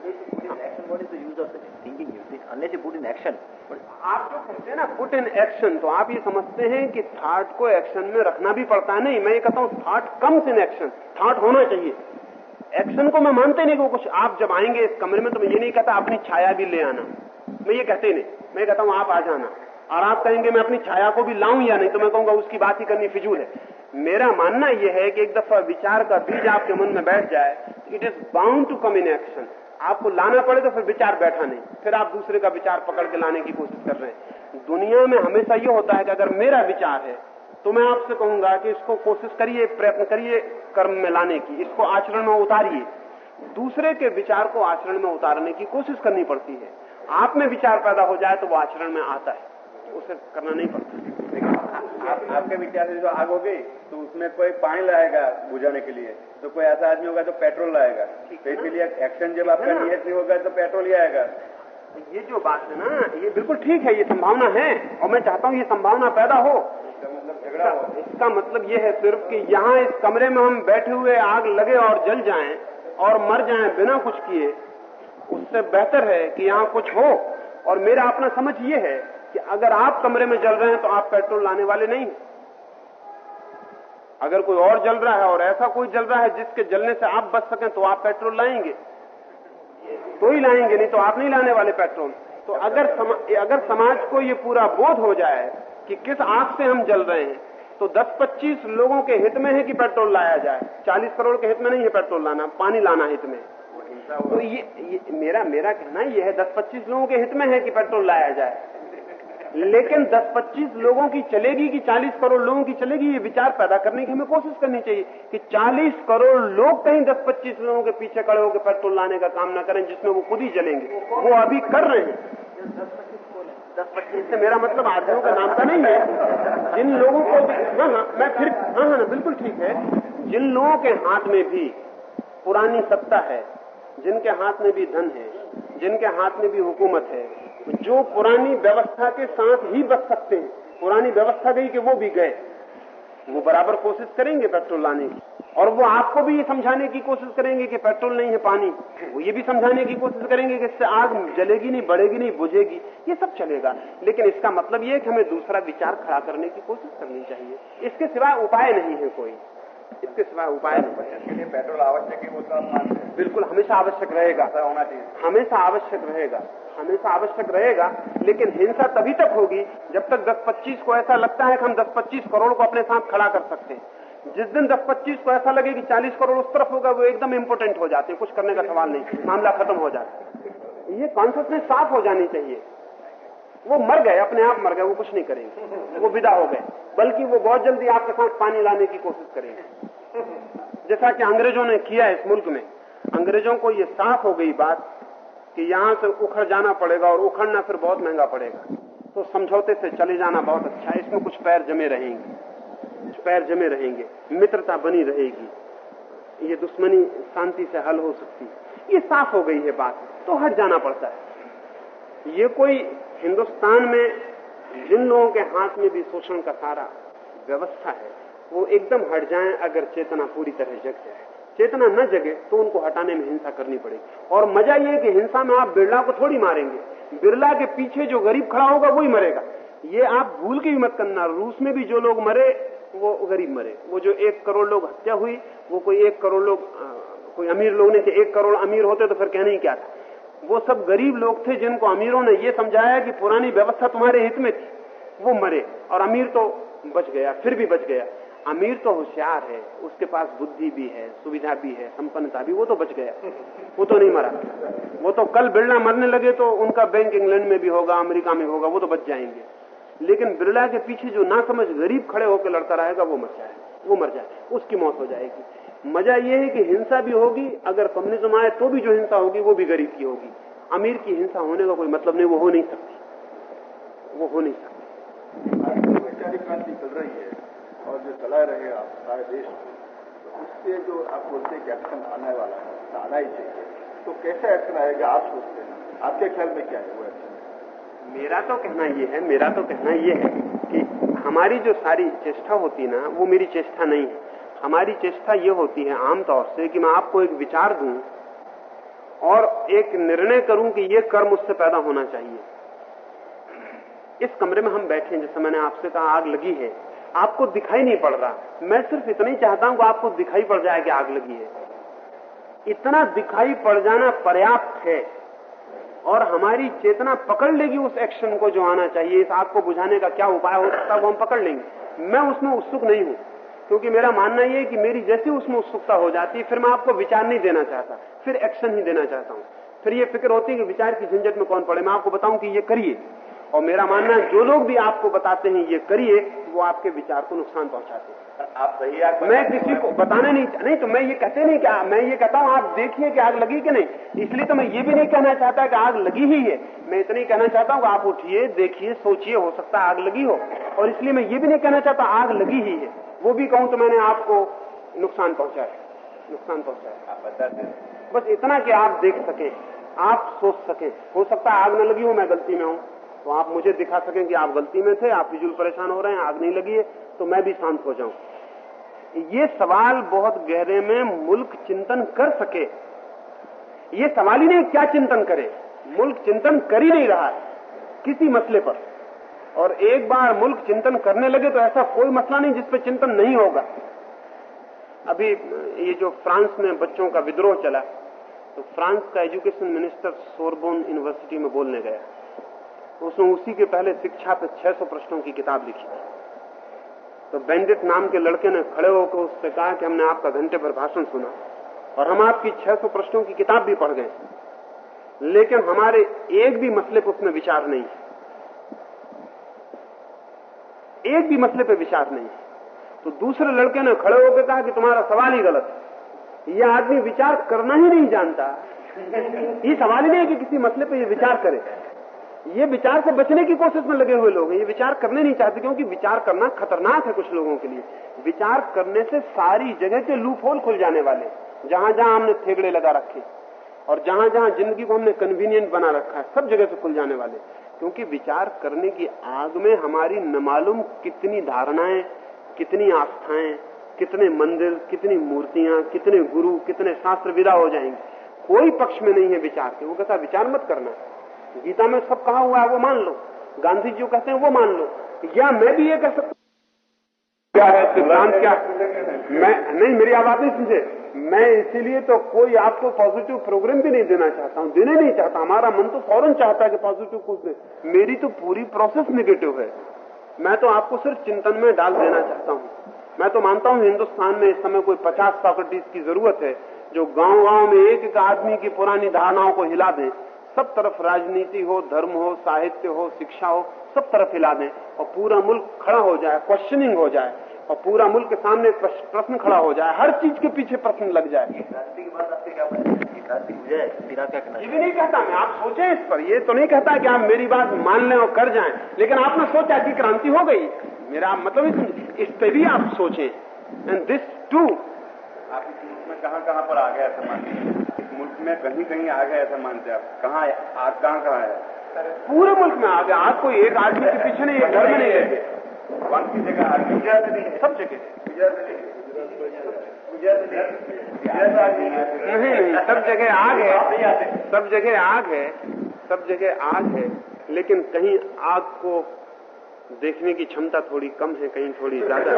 Speaker 3: आप जो कहते हैं ना पुट इन एक्शन तो आप ये समझते हैं कि थाट को एक्शन में रखना भी पड़ता है नहीं मैं ये कहता हूँ thought comes in action thought होना चाहिए। एक्शन को मैं मानते नहीं कि कुछ आप जब आएँगे इस कमरे में तो मैं ये नहीं कहता अपनी छाया भी ले आना। मैं ये कहते नहीं। मैं कहता हूँ आप आ जाना। और आप कहेंगे मैं अपनी छाया को भी लाऊं या नहीं? तो मैं कहूँगा उसकी बात ही करनी फिजूल है। मेरा मानना यह है कि एक दफ़ा विचार का बीज आपके मन में बैठ जाए it is bound to come in action आपको लाना पड़े तो फिर विचार बैठा नहीं। फिर आप दूसरे का विचार पकड़ के लाने की कोशिश कर रहे हैं। दुनिया में हमेशा ये होता है कि अगर मेरा विचार है तो मैं आपसे कहूँगा कि इसको कोशिश करिए, प्रयत्न करिए कर्म में लाने की। इसको आचरण में उतारिए। दूसरे के विचार को आचरण में उतारने की कोशिश करनी पड़ती है। आप में विचार पैदा हो जाए तो वो आचरण में आता है। उसे करना नहीं पड़ता।
Speaker 4: आप, आपके विचार से जो आग होगी तो उसमें कोई पानी लाएगा बुझाने के लिए। तो कोई ऐसा आदमी होगा तो पेट्रोल लाएगा। तो इसलिए एक्शन जब आपका नियत नहीं होगा तो पेट्रोल ही आएगा।
Speaker 3: ये जो बात है ना ये बिल्कुल ठीक है ये संभावना है। और मैं चाहता हूँ ये संभावना पैदा हो।
Speaker 4: इसका मतलब झगड़ा हो।
Speaker 3: इसका मतलब ये है सिर्फ़ कि यहाँ इस कमरे में हम बैठे हुए आग लगे और जल जाएँ और मर जाएँ बिना कुछ किए उससे बेहतर है कि यहाँ कुछ हो। और मेरा अपना समझ ये है कि अगर आप कमरे में जल रहे हैं तो आप पेट्रोल लाने वाले नहीं अगर कोई और जल रहा है और ऐसा कोई जल रहा है जिसके जलने से आप बच सकें तो आप पेट्रोल लाएँगे। तो ही लाएँगे नहीं तो आप नहीं लाने वाले पेट्रोल। तो अगर समा, अगर समाज को ये पूरा बोध हो जाए कि किस आग से हम जल रहे हैं तो 10-25 लोगों के हित में है कि पेट्रोल लाया जाए। 40 करोड़ के हित में नहीं है पेट्रोल लाना पानी लाना हित में। तो ये, ये मेरा मेरा कहना यह है 10-25 लोगों के हित में है कि पेट्रोल लाया जाए। लेकिन 10-25 लोगों की चलेगी कि 40 करोड़ लोगों की चलेगी, ये विचार पैदा करने की हमें कोशिश करनी चाहिए कि 40 करोड़ लोग कहीं 10-25 लोगों के पीछे खड़े होकर पेट्रोल लाने का काम ना करें, जिसमें वो खुद ही जलेंगे। वो अभी कर रहे हैं। दस पच्चीस से मेरा मतलब आदमियों का नाम का नहीं है। जिन लोगों को हाँ हाँ मैं फिर हाँ हाँ बिल्कुल ठीक है। जिन लोगों के हाथ में भी पुरानी सत्ता है, जिनके हाथ में भी धन है, जिनके हाथ में भी हुकूमत है जो पुरानी व्यवस्था के साथ ही बच सकते हैं। पुरानी व्यवस्था गई कि वो भी गए। वो बराबर कोशिश करेंगे पेट्रोल लाने की। और वो आपको भी ये समझाने की कोशिश करेंगे कि पेट्रोल नहीं है पानी। वो ये भी समझाने की कोशिश करेंगे कि इससे आग जलेगी नहीं, बढ़ेगी नहीं, बुझेगी। ये सब चलेगा। लेकिन इसका मतलब ये है कि हमें दूसरा विचार खड़ा करने की कोशिश करनी चाहिए। इसके सिवाय उपाय नहीं है कोई। इसके सिवाय उपाय
Speaker 4: इसके लिए पेट्रोल आवश्यक है वो तो आप
Speaker 3: बिल्कुल हमेशा आवश्यक रहेगा।
Speaker 4: ऐसा होना चाहिए।
Speaker 3: हमेशा आवश्यक रहेगा। हमेशा आवश्यक रहेगा लेकिन हिंसा तभी तक होगी जब तक 10-25 को ऐसा लगता है कि हम 10-25 करोड़ को अपने साथ खड़ा कर सकते हैं। जिस दिन 10-25 को ऐसा लगे कि 40 करोड़ उस तरफ़ होगा वो एकदम इम्पोर्टेंट हो जाते हैं। कुछ करने का सवाल नहीं। मामला खत्म हो जाता है। ये कॉन्सियसनेस साफ़ हो जानी चाहिए। वो मर गए, अपने आप मर गए, वो कुछ नहीं करेंगे। वो विदा हो गए। बल्कि वो बहुत जल्दी आपके साथ पानी लाने की कोशिश करेंगे। जैसा कि अंग्रेज़ों ने किया इस मुल्क में, अंग्रेज़ों को ये साफ़ हो गई बात कि यहाँ से उखड़ जाना पड़ेगा और उखड़ना फिर बहुत महँगा पड़ेगा। तो समझौते से चले जाना बहुत अच्छा है। इसमें कुछ पैर जमे रहेंगे। कुछ पैर जमे रहेंगे। मित्रता बनी रहेगी। ये दुश्मनी शांति से हल हो सकती ये साफ़ हो गई है बात। तो हट जाना पड़ता है। ये कोई हिंदुस्तान में जिन लोगों के हाथ में भी शोषण का सारा व्यवस्था है, वो एकदम हट जाएँ अगर चेतना पूरी तरह जग जाए। चेतना न जगे तो उनको हटाने में हिंसा करनी पड़ेगी। और मज़ा ये कि हिंसा में आप बिरला को थोड़ी मारेंगे। बिरला के पीछे जो गरीब खड़ा होगा, वही मरेगा। ये आप भूल के भी मत करना, रूस में भी जो लोग मरे, वो गरीब मरे। वो जो एक करोड़ लोग हत्या हुई, वो कोई एक करोड़ लोग कोई अमीर लोग नहीं थे, एक करोड़ अमीर होते तो फिर कहने ही क्या था? वो सब गरीब लोग थे जिनको अमीरों ने ये समझाया कि पुरानी व्यवस्था तुम्हारे हित में थी। वो मरे और अमीर तो बच गया, फिर भी बच गया। अमीर तो होशियार है, उसके पास बुद्धि भी है, सुविधा भी है, संपन्नता भी, वो तो बच गया। वो तो नहीं मरा। वो तो कल बिरला मरने लगे तो उनका बैंक इंग्लैंड में भी होगा, अमेरिका में होगा, वो तो बच जाएँगे। लेकिन बिरला के पीछे जो ना समझ गरीब खड़े होकर लड़ता रहेगा, वो मर जाए, वो मर जाए, उसकी मौत हो जाएगी। मज़ा यह है कि हिंसा भी होगी अगर कम्युनिज्म आए तो भी जो हिंसा होगी वो भी गरीब की होगी। अमीर की हिंसा होने का कोई मतलब नहीं वो हो नहीं सकती। वो हो नहीं सकती।
Speaker 5: वैचारिक क्रांति चल रही है और जो चला रहे आप सारे देश में तो उससे जो आप बोलते हैं कि एक्शन आने वाला है तो आना ही चाहिए। तो कैसे एक्शन आएगा आप सोचते हैं। आपके ख्याल में क्या है वो एक्शन
Speaker 3: मेरा तो कहना ये है मेरा तो कहना ये है कि हमारी जो सारी चेष्टा होती ना वो मेरी चेष्टा नहीं है। हमारी चेष्टा ये होती है आमतौर से कि मैं आपको एक विचार दूँ और एक निर्णय करूँ कि ये कर्म उससे पैदा होना चाहिए। इस कमरे में हम बैठे हैं, जैसे मैंने आपसे कहा, आग लगी है। आपको दिखाई नहीं पड़ रहा। मैं सिर्फ़ इतना ही चाहता हूँ कि आपको दिखाई पड़ जाए कि आग लगी है। इतना दिखाई पड़ जाना पर्याप्त है और हमारी चेतना पकड़ लेगी उस एक्शन को जो आना चाहिए। इस आग को बुझाने का क्या उपाय हो सकता है, वो हम पकड़ लेंगे। मैं उसमें उत्सुक नहीं हूँ। क्योंकि मेरा मानना यह है कि मेरी जैसी उसमें उत्सुकता हो जाती है फिर मैं आपको विचार नहीं देना चाहता। फिर एक्शन ही देना चाहता हूँ। फिर ये फ़िक्र होती है कि विचार की झंझट में कौन पड़े। मैं आपको बताऊँ कि ये करिए। और मेरा मानना है जो लोग भी आपको बताते हैं ये करिए वो आपके विचार को नुकसान पहुंचाते हैं।
Speaker 4: आप सही आग
Speaker 3: मैं किसी को बताने नहीं नहीं तो मैं ये कहते नहीं क्या मैं ये कहता हूँ आप देखिए कि आग लगी कि नहीं। इसलिए तो मैं ये भी नहीं कहना चाहता कि आग लगी ही है। मैं इतना ही कहना चाहता हूँ कि आप उठिए देखिए सोचिए हो सकता है आग लगी हो। और इसलिए मैं ये भी नहीं कहना चाहता आग लगी ही है। वो भी कहूँ तो मैंने आपको नुकसान पहुँचाया नुकसान पहुँचाया
Speaker 4: आप बताते
Speaker 3: बस इतना कि आप देख सकें आप सोच सकें। हो सकता है आग न लगी हो मैं गलती में हूँ। तो आप मुझे दिखा सकें कि आप गलती में थे आप फिजूल परेशान हो रहे हैं आग नहीं लगी है तो मैं भी शांत हो जाऊँ। ये सवाल बहुत गहरे में मुल्क चिंतन कर सके। ये सवाल ही नहीं क्या चिंतन करे? मुल्क चिंतन कर ही नहीं रहा है किसी मसले पर। और एक बार मुल्क चिंतन करने लगे तो ऐसा कोई मसला नहीं जिसपे चिंतन नहीं होगा। अभी ये जो फ्रांस में बच्चों का विद्रोह चला तो फ्रांस का एजुकेशन मिनिस्टर सोरबोन यूनिवर्सिटी में बोलने गया। उसने उसी के पहले शिक्षा पे 600 प्रश्नों की किताब लिखी थी। तो बेंडिट नाम के लड़के ने खड़े होकर उससे कहा कि हमने आपका घंटे भर भाषण सुना और हम आपकी 600 प्रश्नों की किताब भी पढ़ गए। लेकिन हमारे एक भी मसले पर उसमें विचार नहीं एक भी मसले पे विचार नहीं तो दूसरे लड़के ने खड़े होकर कहा कि तुम्हारा सवाल ही गलत है। यह आदमी विचार करना ही नहीं जानता। ये सवाल ही नहीं है कि किसी मसले पे ये विचार करे। ये विचार से बचने की कोशिश में लगे हुए लोग हैं। ये विचार करने नहीं चाहते क्योंकि विचार करना खतरनाक है कुछ लोगों के लिए। विचार करने से सारी जगह के लूप होल खुल जाने वाले जहाँ जहाँ हमने थेगड़े लगा रखे और जहाँ जहाँ ज़िंदगी को हमने कन्वीनियंट बना रखा है, सब जगह से खुल जाने वाले क्योंकि विचार करने की आग में हमारी न मालूम कितनी धारणाएँ, कितनी आस्थाएँ, कितने मंदिर, कितनी मूर्तियाँ, कितने गुरु, कितने शास्त्र विदा हो जाएँगे। कोई पक्ष में नहीं है विचार के। वो कहता विचार मत करना। गीता में सब कहा हुआ है, वो मान लो। गांधी जी कहते हैं, वो मान लो। या मैं भी ये कह सकता क्या है, सिद्धांत क्या? मैं, नहीं, मेरी आवाज़ नहीं समझे मैं इसीलिए तो कोई आपको पॉजिटिव प्रोग्राम भी नहीं देना चाहता हूँ, देने नहीं चाहता। हमारा मन तो फ़ौरन चाहता है कि पॉजिटिव कुछ दे। मेरी तो पूरी प्रोसेस नेगेटिव है। मैं तो आपको सिर्फ़ चिंतन में डाल देना चाहता हूँ। मैं तो मानता हूँ हिंदुस्तान में इस समय कोई पचास सॉक्रेटिस की ज़रूरत है, जो गाँव गाँव में एक एक आदमी की पुरानी धारणाओं को हिला दें। सब तरफ़ राजनीति हो, धर्म हो, साहित्य हो, शिक्षा हो सब तरफ़ हिला दें और पूरा मुल्क खड़ा हो जाए क्वेश्चनिंग हो जाए और पूरा मुल्क के सामने प्रश्न खड़ा हो जाए हर चीज़ के पीछे प्रश्न लग जाए। ये भी नहीं कहता मैं आप सोचे इस पर। ये तो नहीं कहता कि आप मेरी बात मान लें और कर जाएँ लेकिन आपने सोचा कि क्रांति हो गई। मेरा मतलब इस पे भी आप सोचें। एंड दिस टू
Speaker 4: आप इसमें कहाँ कहाँ पर आ गया ऐसा मानते इस मुल्क में कहीं कहीं आ गया ऐसा मानते आप? कहाँ कहाँ कहाँ है?
Speaker 3: पूरे मुल्क में आ गया आपको कोई एक आदमी के पीछे नहीं एक घर में नहीं है
Speaker 4: बाकी जगह गुजरात नहीं। है
Speaker 3: सब जगह।
Speaker 4: नहीं।
Speaker 3: नहीं। सब जगह आग है। सब जगह आग है। सब जगह आग है। लेकिन कहीं आग को देखने की क्षमता थोड़ी कम है कहीं थोड़ी ज़्यादा।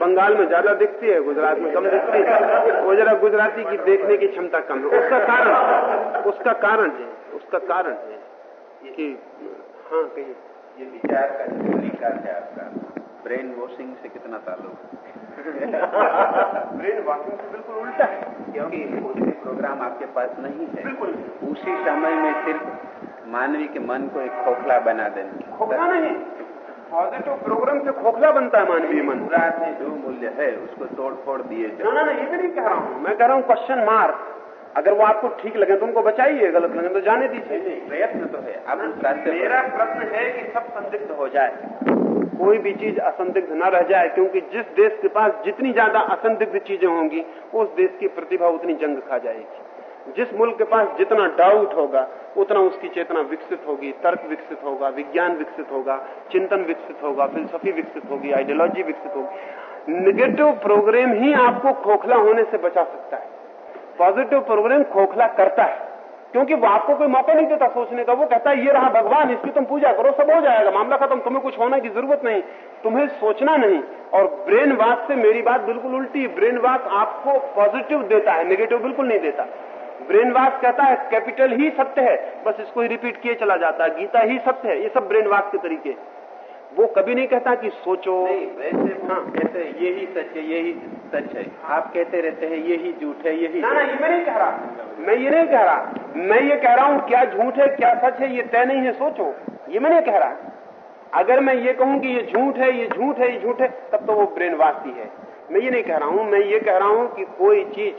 Speaker 3: बंगाल में ज़्यादा दिखती है गुजरात में कम दिखती है। वो जरा गुजराती की देखने की क्षमता कम है। उसका कारण उसका कारण है उसका कारण है कि हाँ कहीं
Speaker 4: ये विचार का जो तरीका है आपका ब्रेन वॉशिंग से कितना ताल्लुक
Speaker 3: ब्रेन वॉशिंग से बिल्कुल उल्टा है।
Speaker 4: क्योंकि पॉजिटिव प्रोग्राम आपके पास नहीं है। उसी समय में सिर्फ़ मानवीय के मन को एक खोखला बना देना
Speaker 3: खोखला नहीं पॉजिटिव प्रोग्राम से खोखला बनता है मानवीय मन।
Speaker 4: रात में जो मूल्य है उसको तोड़ फोड़ दिए
Speaker 3: ना ना ये भी नहीं कह रहा हूँ। मैं कह रहा हूँ क्वेश्चन मार्क अगर वो आपको ठीक लगे तो उनको बचाइए गलत लगे तो जाने दीजिए।
Speaker 4: प्रयत्न तो है। अब
Speaker 3: मेरा प्रश्न है कि सब संदिग्ध हो जाए। कोई भी चीज़ असंदिग्ध न रह जाए क्योंकि जिस देश के पास जितनी ज़्यादा असंदिग्ध चीज़ें होंगी उस देश की प्रतिभा उतनी जंग खा जाएगी। जिस मुल्क के पास जितना डाउट होगा, उतना उसकी चेतना विकसित होगी, तर्क विकसित होगा, विज्ञान विकसित होगा, चिंतन विकसित होगा, फिलोसफी विकसित होगी आइडियोलॉजी विकसित होगी। निगेटिव प्रोग्राम ही आपको खोखला होने से बचा सकता है। पॉजिटिव प्रोग्राम खोखला करता है। क्योंकि वो आपको कोई मौका नहीं देता सोचने का। वो कहता है, ये रहा भगवान, इसकी तुम पूजा करो, सब हो जाएगा। मामला खत्म। तुम्हें कुछ होने की ज़रूरत नहीं। तुम्हें सोचना नहीं। और ब्रेन वाक से मेरी बात बिल्कुल उल्टी। ब्रेन वाक आपको पॉजिटिव देता है नेगेटिव बिल्कुल नहीं देता। ब्रेन वाक कहता है कैपिटल ही सत्य है। बस इसको ही रिपीट किए चला जाता है। गीता ही सत्य है। ये सब ब्रेन वाक के तरीके वो कभी नहीं कहता कि सोचो।
Speaker 4: नहीं वैसे हाँ कहते यही सच है यही सच है। आप कहते रहते हैं यही झूठ है यही
Speaker 3: ना ना ये मैं नहीं कह रहा। मैं ये नहीं कह रहा। मैं ये कह रहा हूँ क्या झूठ है क्या सच है ये तय नहीं है सोचो। ये मैं नहीं कह रहा। अगर मैं ये कहूँ कि ये झूठ है ये झूठ है ये झूठ है तब तो वो ब्रेनवासी है। मैं ये नहीं कह रहा हूँ मैं ये कह रहा हूँ कि कोई चीज़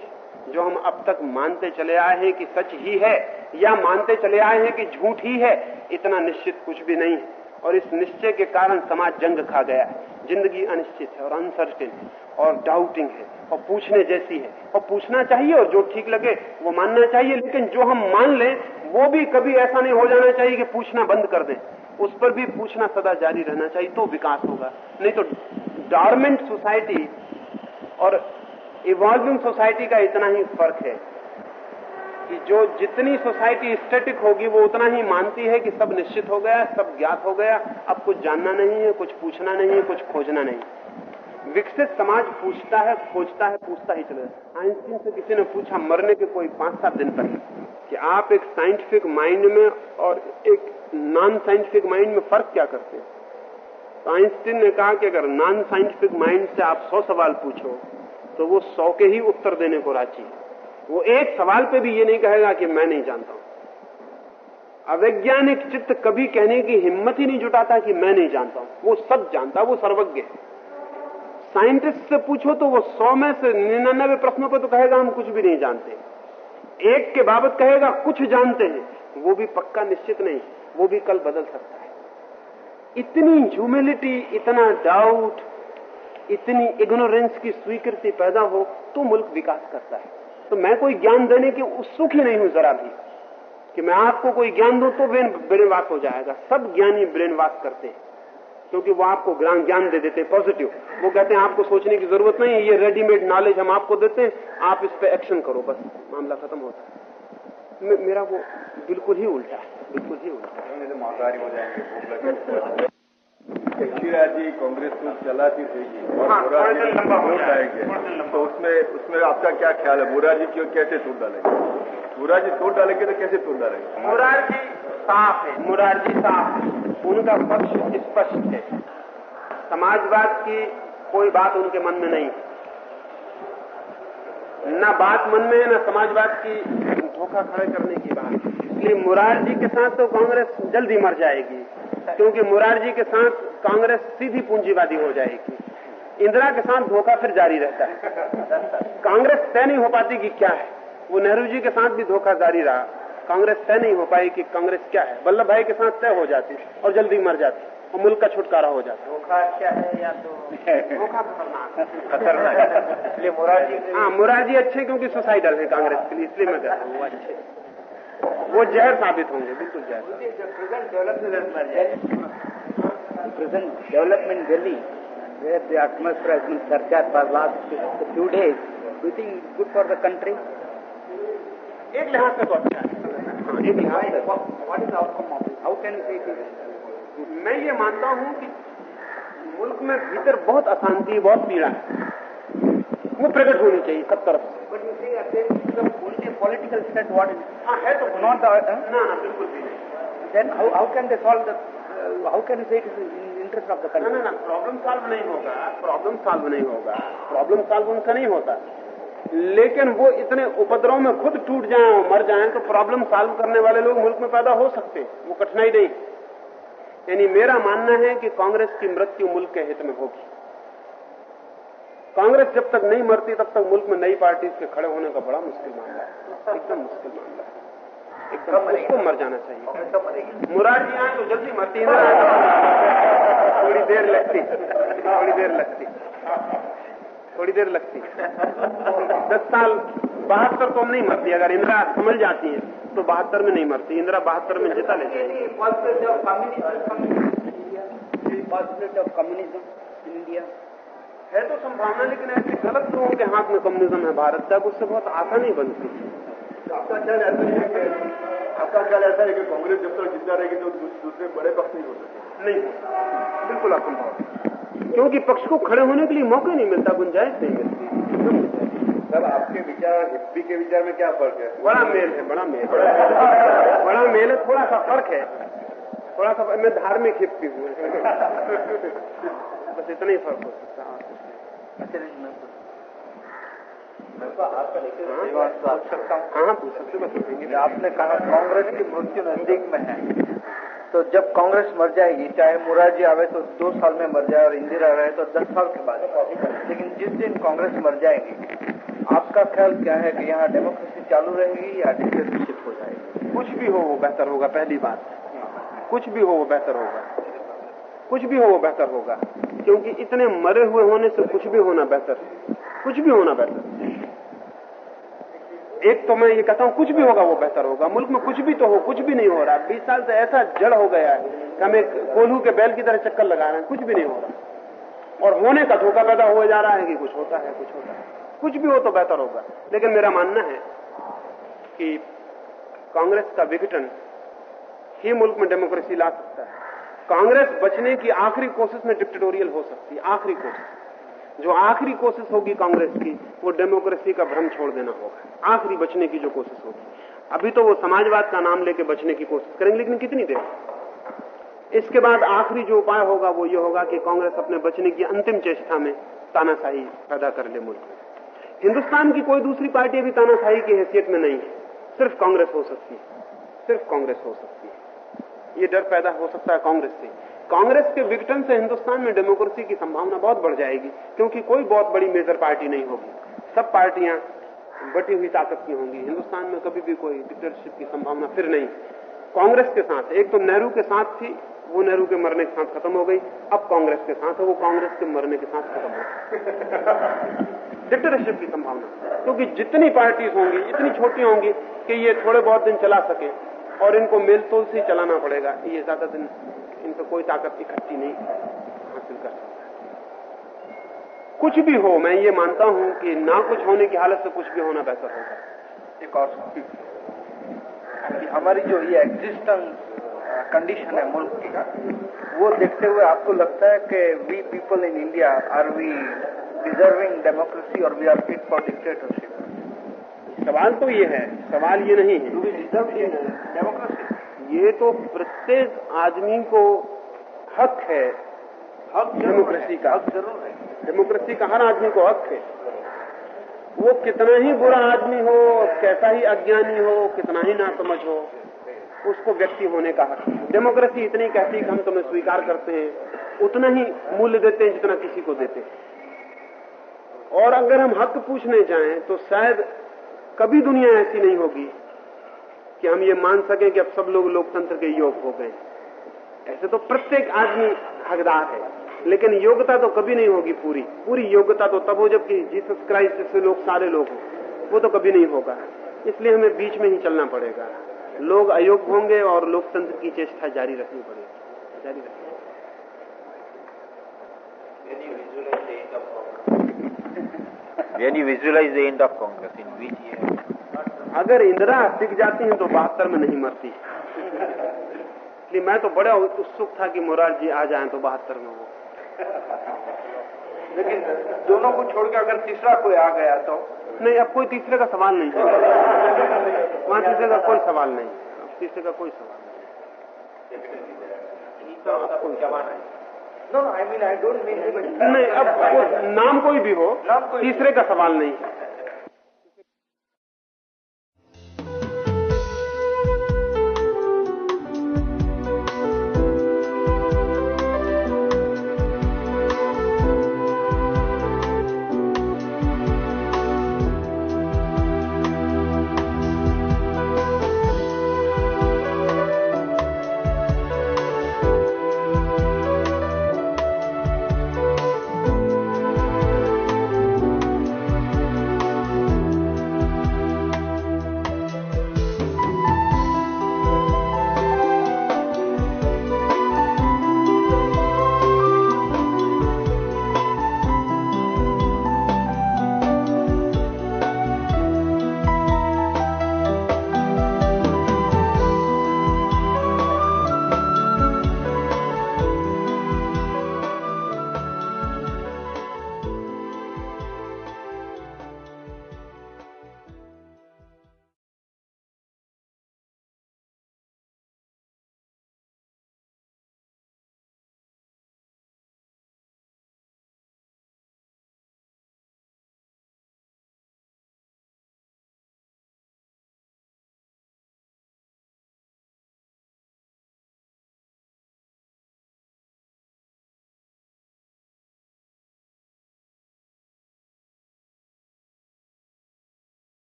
Speaker 3: जो हम अब तक मानते चले आए हैं कि सच ही है, या मानते चले आए हैं कि झूठ ही है, इतना निश्चित कुछ भी नहीं है। और इस निश्चय के कारण समाज जंग खा गया है। ज़िंदगी अनिश्चित है और अनसर्टिन है और डाउटिंग है और पूछने जैसी है। और पूछना चाहिए और जो ठीक लगे, वो मानना चाहिए। लेकिन जो हम मान लें, वो भी कभी ऐसा नहीं हो जाना चाहिए कि पूछना बंद कर दें। उस पर भी पूछना सदा जारी रहना चाहिए तो विकास होगा। नहीं तो डॉर्मेंट सोसाइटी और इवॉल्विंग सोसाइटी का इतना ही फ़र्क है कि जो जितनी सोसाइटी स्टेटिक होगी, वो उतना ही मानती है कि सब निश्चित हो गया, सब ज्ञात हो गया। अब कुछ जानना नहीं है, कुछ पूछना नहीं है, कुछ खोजना नहीं। विकसित समाज पूछता है, खोजता है, पूछता ही चले। आइंस्टीन से किसी ने पूछा, मरने के कोई पाँच सात दिन पहले, कि आप एक साइंटिफिक माइंड में और एक नॉन साइंटिफिक माइंड में फ़र्क क्या करते हैं? तो आइंस्टीन ने कहा कि अगर नॉन साइंटिफिक माइंड से आप सौ सवाल पूछो तो वो सौ के ही उत्तर देने को राज़ी है। वो एक सवाल पे भी ये नहीं कहेगा कि मैं नहीं जानता हूँ। अवैज्ञानिक चित्त कभी कहने की हिम्मत ही नहीं जुटाता कि मैं नहीं जानता हूँ। वो सब जानता वो सर्वज्ञ है। साइंटिस्ट से पूछो तो वो सौ में से निन्यानबे प्रश्नों पर तो कहेगा हम कुछ भी नहीं जानते। एक के बाबत कहेगा कुछ जानते हैं, वो भी पक्का निश्चित नहीं वो भी कल बदल सकता है। इतनी ह्यूमिलिटी इतना डाउट इतनी इग्नोरेंस की स्वीकृति पैदा हो तो मुल्क विकास करता है। तो मैं कोई ज्ञान देने के उत्सुक ही नहीं हूँ जरा भी। कि मैं आपको कोई ज्ञान दू तो ब्रेन वाश हो जाएगा। सब ज्ञानी ब्रेन वाश करते हैं। क्योंकि वो आपको ज्ञान दे देते हैं पॉजिटिव वो कहते हैं, आपको सोचने की ज़रूरत नहीं है, ये रेडीमेड नॉलेज हम आपको देते हैं। आप इस पर एक्शन करो, बस। मामला खत्म होता है। मेरा वो बिल्कुल ही उल्टा है, बिल्कुल ही उल्टा
Speaker 4: है। इंदिरा जी कांग्रेस को चलाती थी और
Speaker 3: हाँ,
Speaker 4: मोरा आएँगे तो उसमें उसमें आपका क्या ख्याल है? मोरा जी क्यों कैसे तोड़ डालेंगे? मोरा जी तोड़ डालेंगे तो कैसे तोड़ डालेंगे?
Speaker 3: मुरारजी साफ़ है मुरारजी साफ़ है। उनका पक्ष स्पष्ट है। समाजवाद की कोई बात उनके मन में नहीं न बात मन में है न समाजवाद की धोखा खड़े करने की बात इसलिए मुरारजी के साथ तो कांग्रेस जल्दी मर जाएगी क्योंकि मुरारजी के साथ कांग्रेस सीधी पूंजीवादी हो जाएगी। इंदिरा के साथ धोखा फिर जारी रहता है। कांग्रेस तय नहीं हो पाती कि क्या है। वो नेहरू जी के साथ भी धोखा जारी रहा। कांग्रेस तय नहीं हो पाई कि कांग्रेस क्या है। वल्लभ भाई के साथ तय हो जाती और जल्दी मर जाती और मुल्क का छुटकारा हो जाता।
Speaker 2: धोखा क्या है या तो
Speaker 3: धोखा खतरनाक?
Speaker 2: इसलिए मुरारजी
Speaker 3: हाँ मुरारजी अच्छे क्योंकि सुसाइडल है कांग्रेस के लिए इसलिए मैं कहता हूँ वो अच्छे। वो जहर साबित होंगे बिल्कुल
Speaker 2: जहर present development Delhi, where the atmosphere has been surcharged for last few days, do you think good for the country?
Speaker 3: एक लिहाज से तो अच्छा है एक लिहाज से
Speaker 2: what is the outcome of it? How can you say it is
Speaker 3: मैं ये मानता हूँ कि मुल्क में भीतर बहुत अशांति बहुत पीड़ा है वो प्रकट होनी चाहिए सब तरफ़ से
Speaker 2: threat, what is it?
Speaker 3: हाँ है तो
Speaker 2: the, uh,
Speaker 3: ना ना बिल्कुल भी नहीं
Speaker 2: how, how can they solve the, uh, can you say it is in the interest
Speaker 3: ना ना प्रॉब्लम सॉल्व नहीं होगा प्रॉब्लम सॉल्व नहीं होगा। प्रॉब्लम सॉल्व उनका नहीं होता। लेकिन वो इतने उपद्रव में खुद टूट जाएँ और मर जाएँ तो प्रॉब्लम सॉल्व करने वाले लोग मुल्क में पैदा हो सकते हैं वो कठिनाई नहीं। यानी मेरा मानना है कि कांग्रेस की मृत्यु मुल्क के हित में होगी। कांग्रेस जब तक नहीं मरती तब तक मुल्क में नई पार्टी के खड़े होने का बड़ा मुश्किल मामला है। एकदम मुश्किल मामला है। उसको मर जाना चाहिए। मुरारजी आए तो जल्दी मरती है थोड़ी देर लगती। थोड़ी देर लगती। थोड़ी देर लगती। दस साल बहत्तर तो हम नहीं मरती। अगर इंदिरा समझ जाती है तो बहत्तर में नहीं मरती। इंदिरा बहत्तर में जिता लेती है? है तो संभावना लेकिन ऐसे गलत लोगों के हाथ में कम्युनिज्म है भारत। तक उससे बहुत आसानी बनती बनती
Speaker 4: आपका ख्याल ऐसा है? कि आपका ख्याल ऐसा है कि कांग्रेस जब तक ज़िंदा रहेगी तो दूसरे बड़े पक्ष नहीं हो सकते?
Speaker 3: नहीं। बिल्कुल असंभव क्योंकि पक्ष को खड़े होने के लिए मौका नहीं मिलता गुंजाइश नहीं मिलती।
Speaker 4: सर आपके विचार हिप्पी के विचार में क्या फ़र्क है?
Speaker 3: बड़ा मेल है बड़ा मेल। बड़ा मेल है थोड़ा सा फ़र्क है। थोड़ा सा मैं धार्मिक हिप्पी हूँ। बस इतना ही फ़र्क हो सकता है। हाँ पूछ सकते बस पूछेंगे
Speaker 2: आपने कहा कांग्रेस की मृत्यु नज़दीक में है। तो जब कांग्रेस मर जाएगी चाहे मुरारजी आवे तो दो साल में मर जाए और इंदिरा रहे तो दस साल के बाद। लेकिन जिस दिन कांग्रेस मर जाएगी आपका ख्याल क्या है कि यहाँ डेमोक्रेसी चालू रहेगी या डिक्टेटरशिप हो जाएगी?
Speaker 3: कुछ भी हो वो बेहतर होगा पहली बात। कुछ भी हो वो बेहतर होगा। कुछ भी हो वो बेहतर होगा। क्योंकि इतने मरे हुए होने से कुछ भी होना बेहतर। कुछ भी होना बेहतर। एक तो मैं ये कहता हूँ, कुछ भी होगा, वो बेहतर होगा। मुल्क में कुछ भी तो हो, कुछ भी नहीं हो रहा। बीस साल से ऐसा जड़ हो गया है कि हम एक कोल्हू के बैल की तरह चक्कर लगा रहे हैं, कुछ भी नहीं हो रहा। और होने का धोखा पैदा हो जा रहा है कि कुछ होता है, कुछ होता है। कुछ भी हो तो बेहतर होगा। लेकिन मेरा मानना है कि कांग्रेस का विघटन ही मुल्क में डेमोक्रेसी ला सकता है। कांग्रेस बचने की आखिरी कोशिश में डिक्टेटोरियल हो सकती है, आखिरी कोशिश। जो आखिरी कोशिश होगी कांग्रेस की, वो डेमोक्रेसी का भ्रम छोड़ देना होगा। आखिरी बचने की जो कोशिश होगी। अभी तो वो समाजवाद का नाम लेके बचने की कोशिश करेंगे, लेकिन कितनी देर? इसके बाद आखिरी जो उपाय होगा, वो ये होगा कि कांग्रेस अपने बचने की अंतिम चेष्टा में तानाशाही पैदा कर ले मुल्क हिंदुस्तान की कोई दूसरी पार्टी अभी तानाशाही की हैसियत में नहीं है। सिर्फ़ कांग्रेस हो सकती है। सिर्फ़ कांग्रेस हो सकती है। ये डर पैदा हो सकता है कांग्रेस से। कांग्रेस के विघटन से हिंदुस्तान में डेमोक्रेसी की संभावना बहुत बढ़ जाएगी, क्योंकि कोई बहुत बड़ी मेजर पार्टी नहीं होगी। सब पार्टियाँ बटी हुई ताकत की होंगी। हिंदुस्तान में कभी भी कोई डिक्टेटरशिप की संभावना फिर नहीं। कांग्रेस के साथ, एक तो नेहरू के साथ थी, वो नेहरू के मरने के साथ खत्म हो गई। अब कांग्रेस के साथ है, वो कांग्रेस के मरने के साथ खत्म हो डिक्टेटरशिप की संभावना। क्योंकि जितनी पार्टीज़ होंगी, इतनी छोटी होंगी कि ये थोड़े बहुत दिन चला सके और इनको मेल तोल से चलाना पड़ेगा। ये ज़्यादा दिन इन पर कोई ताकत इकट्ठी नहीं हासिल कर सकता। कुछ भी हो मैं ये मानता हूँ कि ना कुछ होने की हालत से कुछ भी होना बेहतर होगा।
Speaker 6: एक और कि हमारी जो ये एग्जिस्टेंस कंडीशन है मुल्क की का वो देखते हुए आपको लगता है कि we people in India are we deserving democracy और we are fit for dictatorship
Speaker 3: सवाल तो ये है सवाल ये नहीं है।
Speaker 6: डेमोक्रेसी
Speaker 3: ये तो प्रत्येक आदमी को हक है।
Speaker 6: हक
Speaker 3: डेमोक्रेसी का।
Speaker 6: हक ज़रूर है।
Speaker 3: डेमोक्रेसी का हर आदमी को हक है। वो कितना ही बुरा आदमी हो कैसा ही अज्ञानी हो कितना ही नासमझ हो उसको व्यक्ति होने का हक डेमोक्रेसी इतनी कहती है कि हम तुम्हें स्वीकार करते हैं उतना ही मूल्य देते हैं जितना किसी को देते हैं। और अगर हम हक पूछने जाएँ तो शायद कभी दुनिया ऐसी नहीं होगी कि हम ये मान सकें कि अब सब लोग लोकतंत्र के योग हो गए। ऐसे तो प्रत्येक आदमी हकदार है लेकिन योग्यता तो कभी नहीं होगी पूरी। पूरी योग्यता तो तब हो जबकि जीसस क्राइस्ट जैसे लोग सारे लोग हों वो तो कभी नहीं होगा। इसलिए हमें बीच में ही चलना पड़ेगा। लोग अयोग्य होंगे और लोकतंत्र की चेष्टा जारी रखनी पड़ेगी। जारी रखनी
Speaker 2: you visualize the end of Congress, in which year?
Speaker 3: अगर इंदिरा टिक जाती हैं तो बहत्तर में नहीं मरती। इसलिए मैं तो बड़ा उत्सुक था कि मोरार जी आ जाए तो बहत्तर में वो।
Speaker 6: लेकिन दोनों को छोड़ के अगर तीसरा कोई आ गया तो?
Speaker 3: नहीं अब कोई तीसरे का सवाल नहीं। है वहाँ तीसरे का कोई सवाल नहीं। अब तीसरे का कोई सवाल नहीं।
Speaker 6: No I mean I don't mean
Speaker 3: नहीं अब नाम कोई भी हो तीसरे का सवाल नहीं। है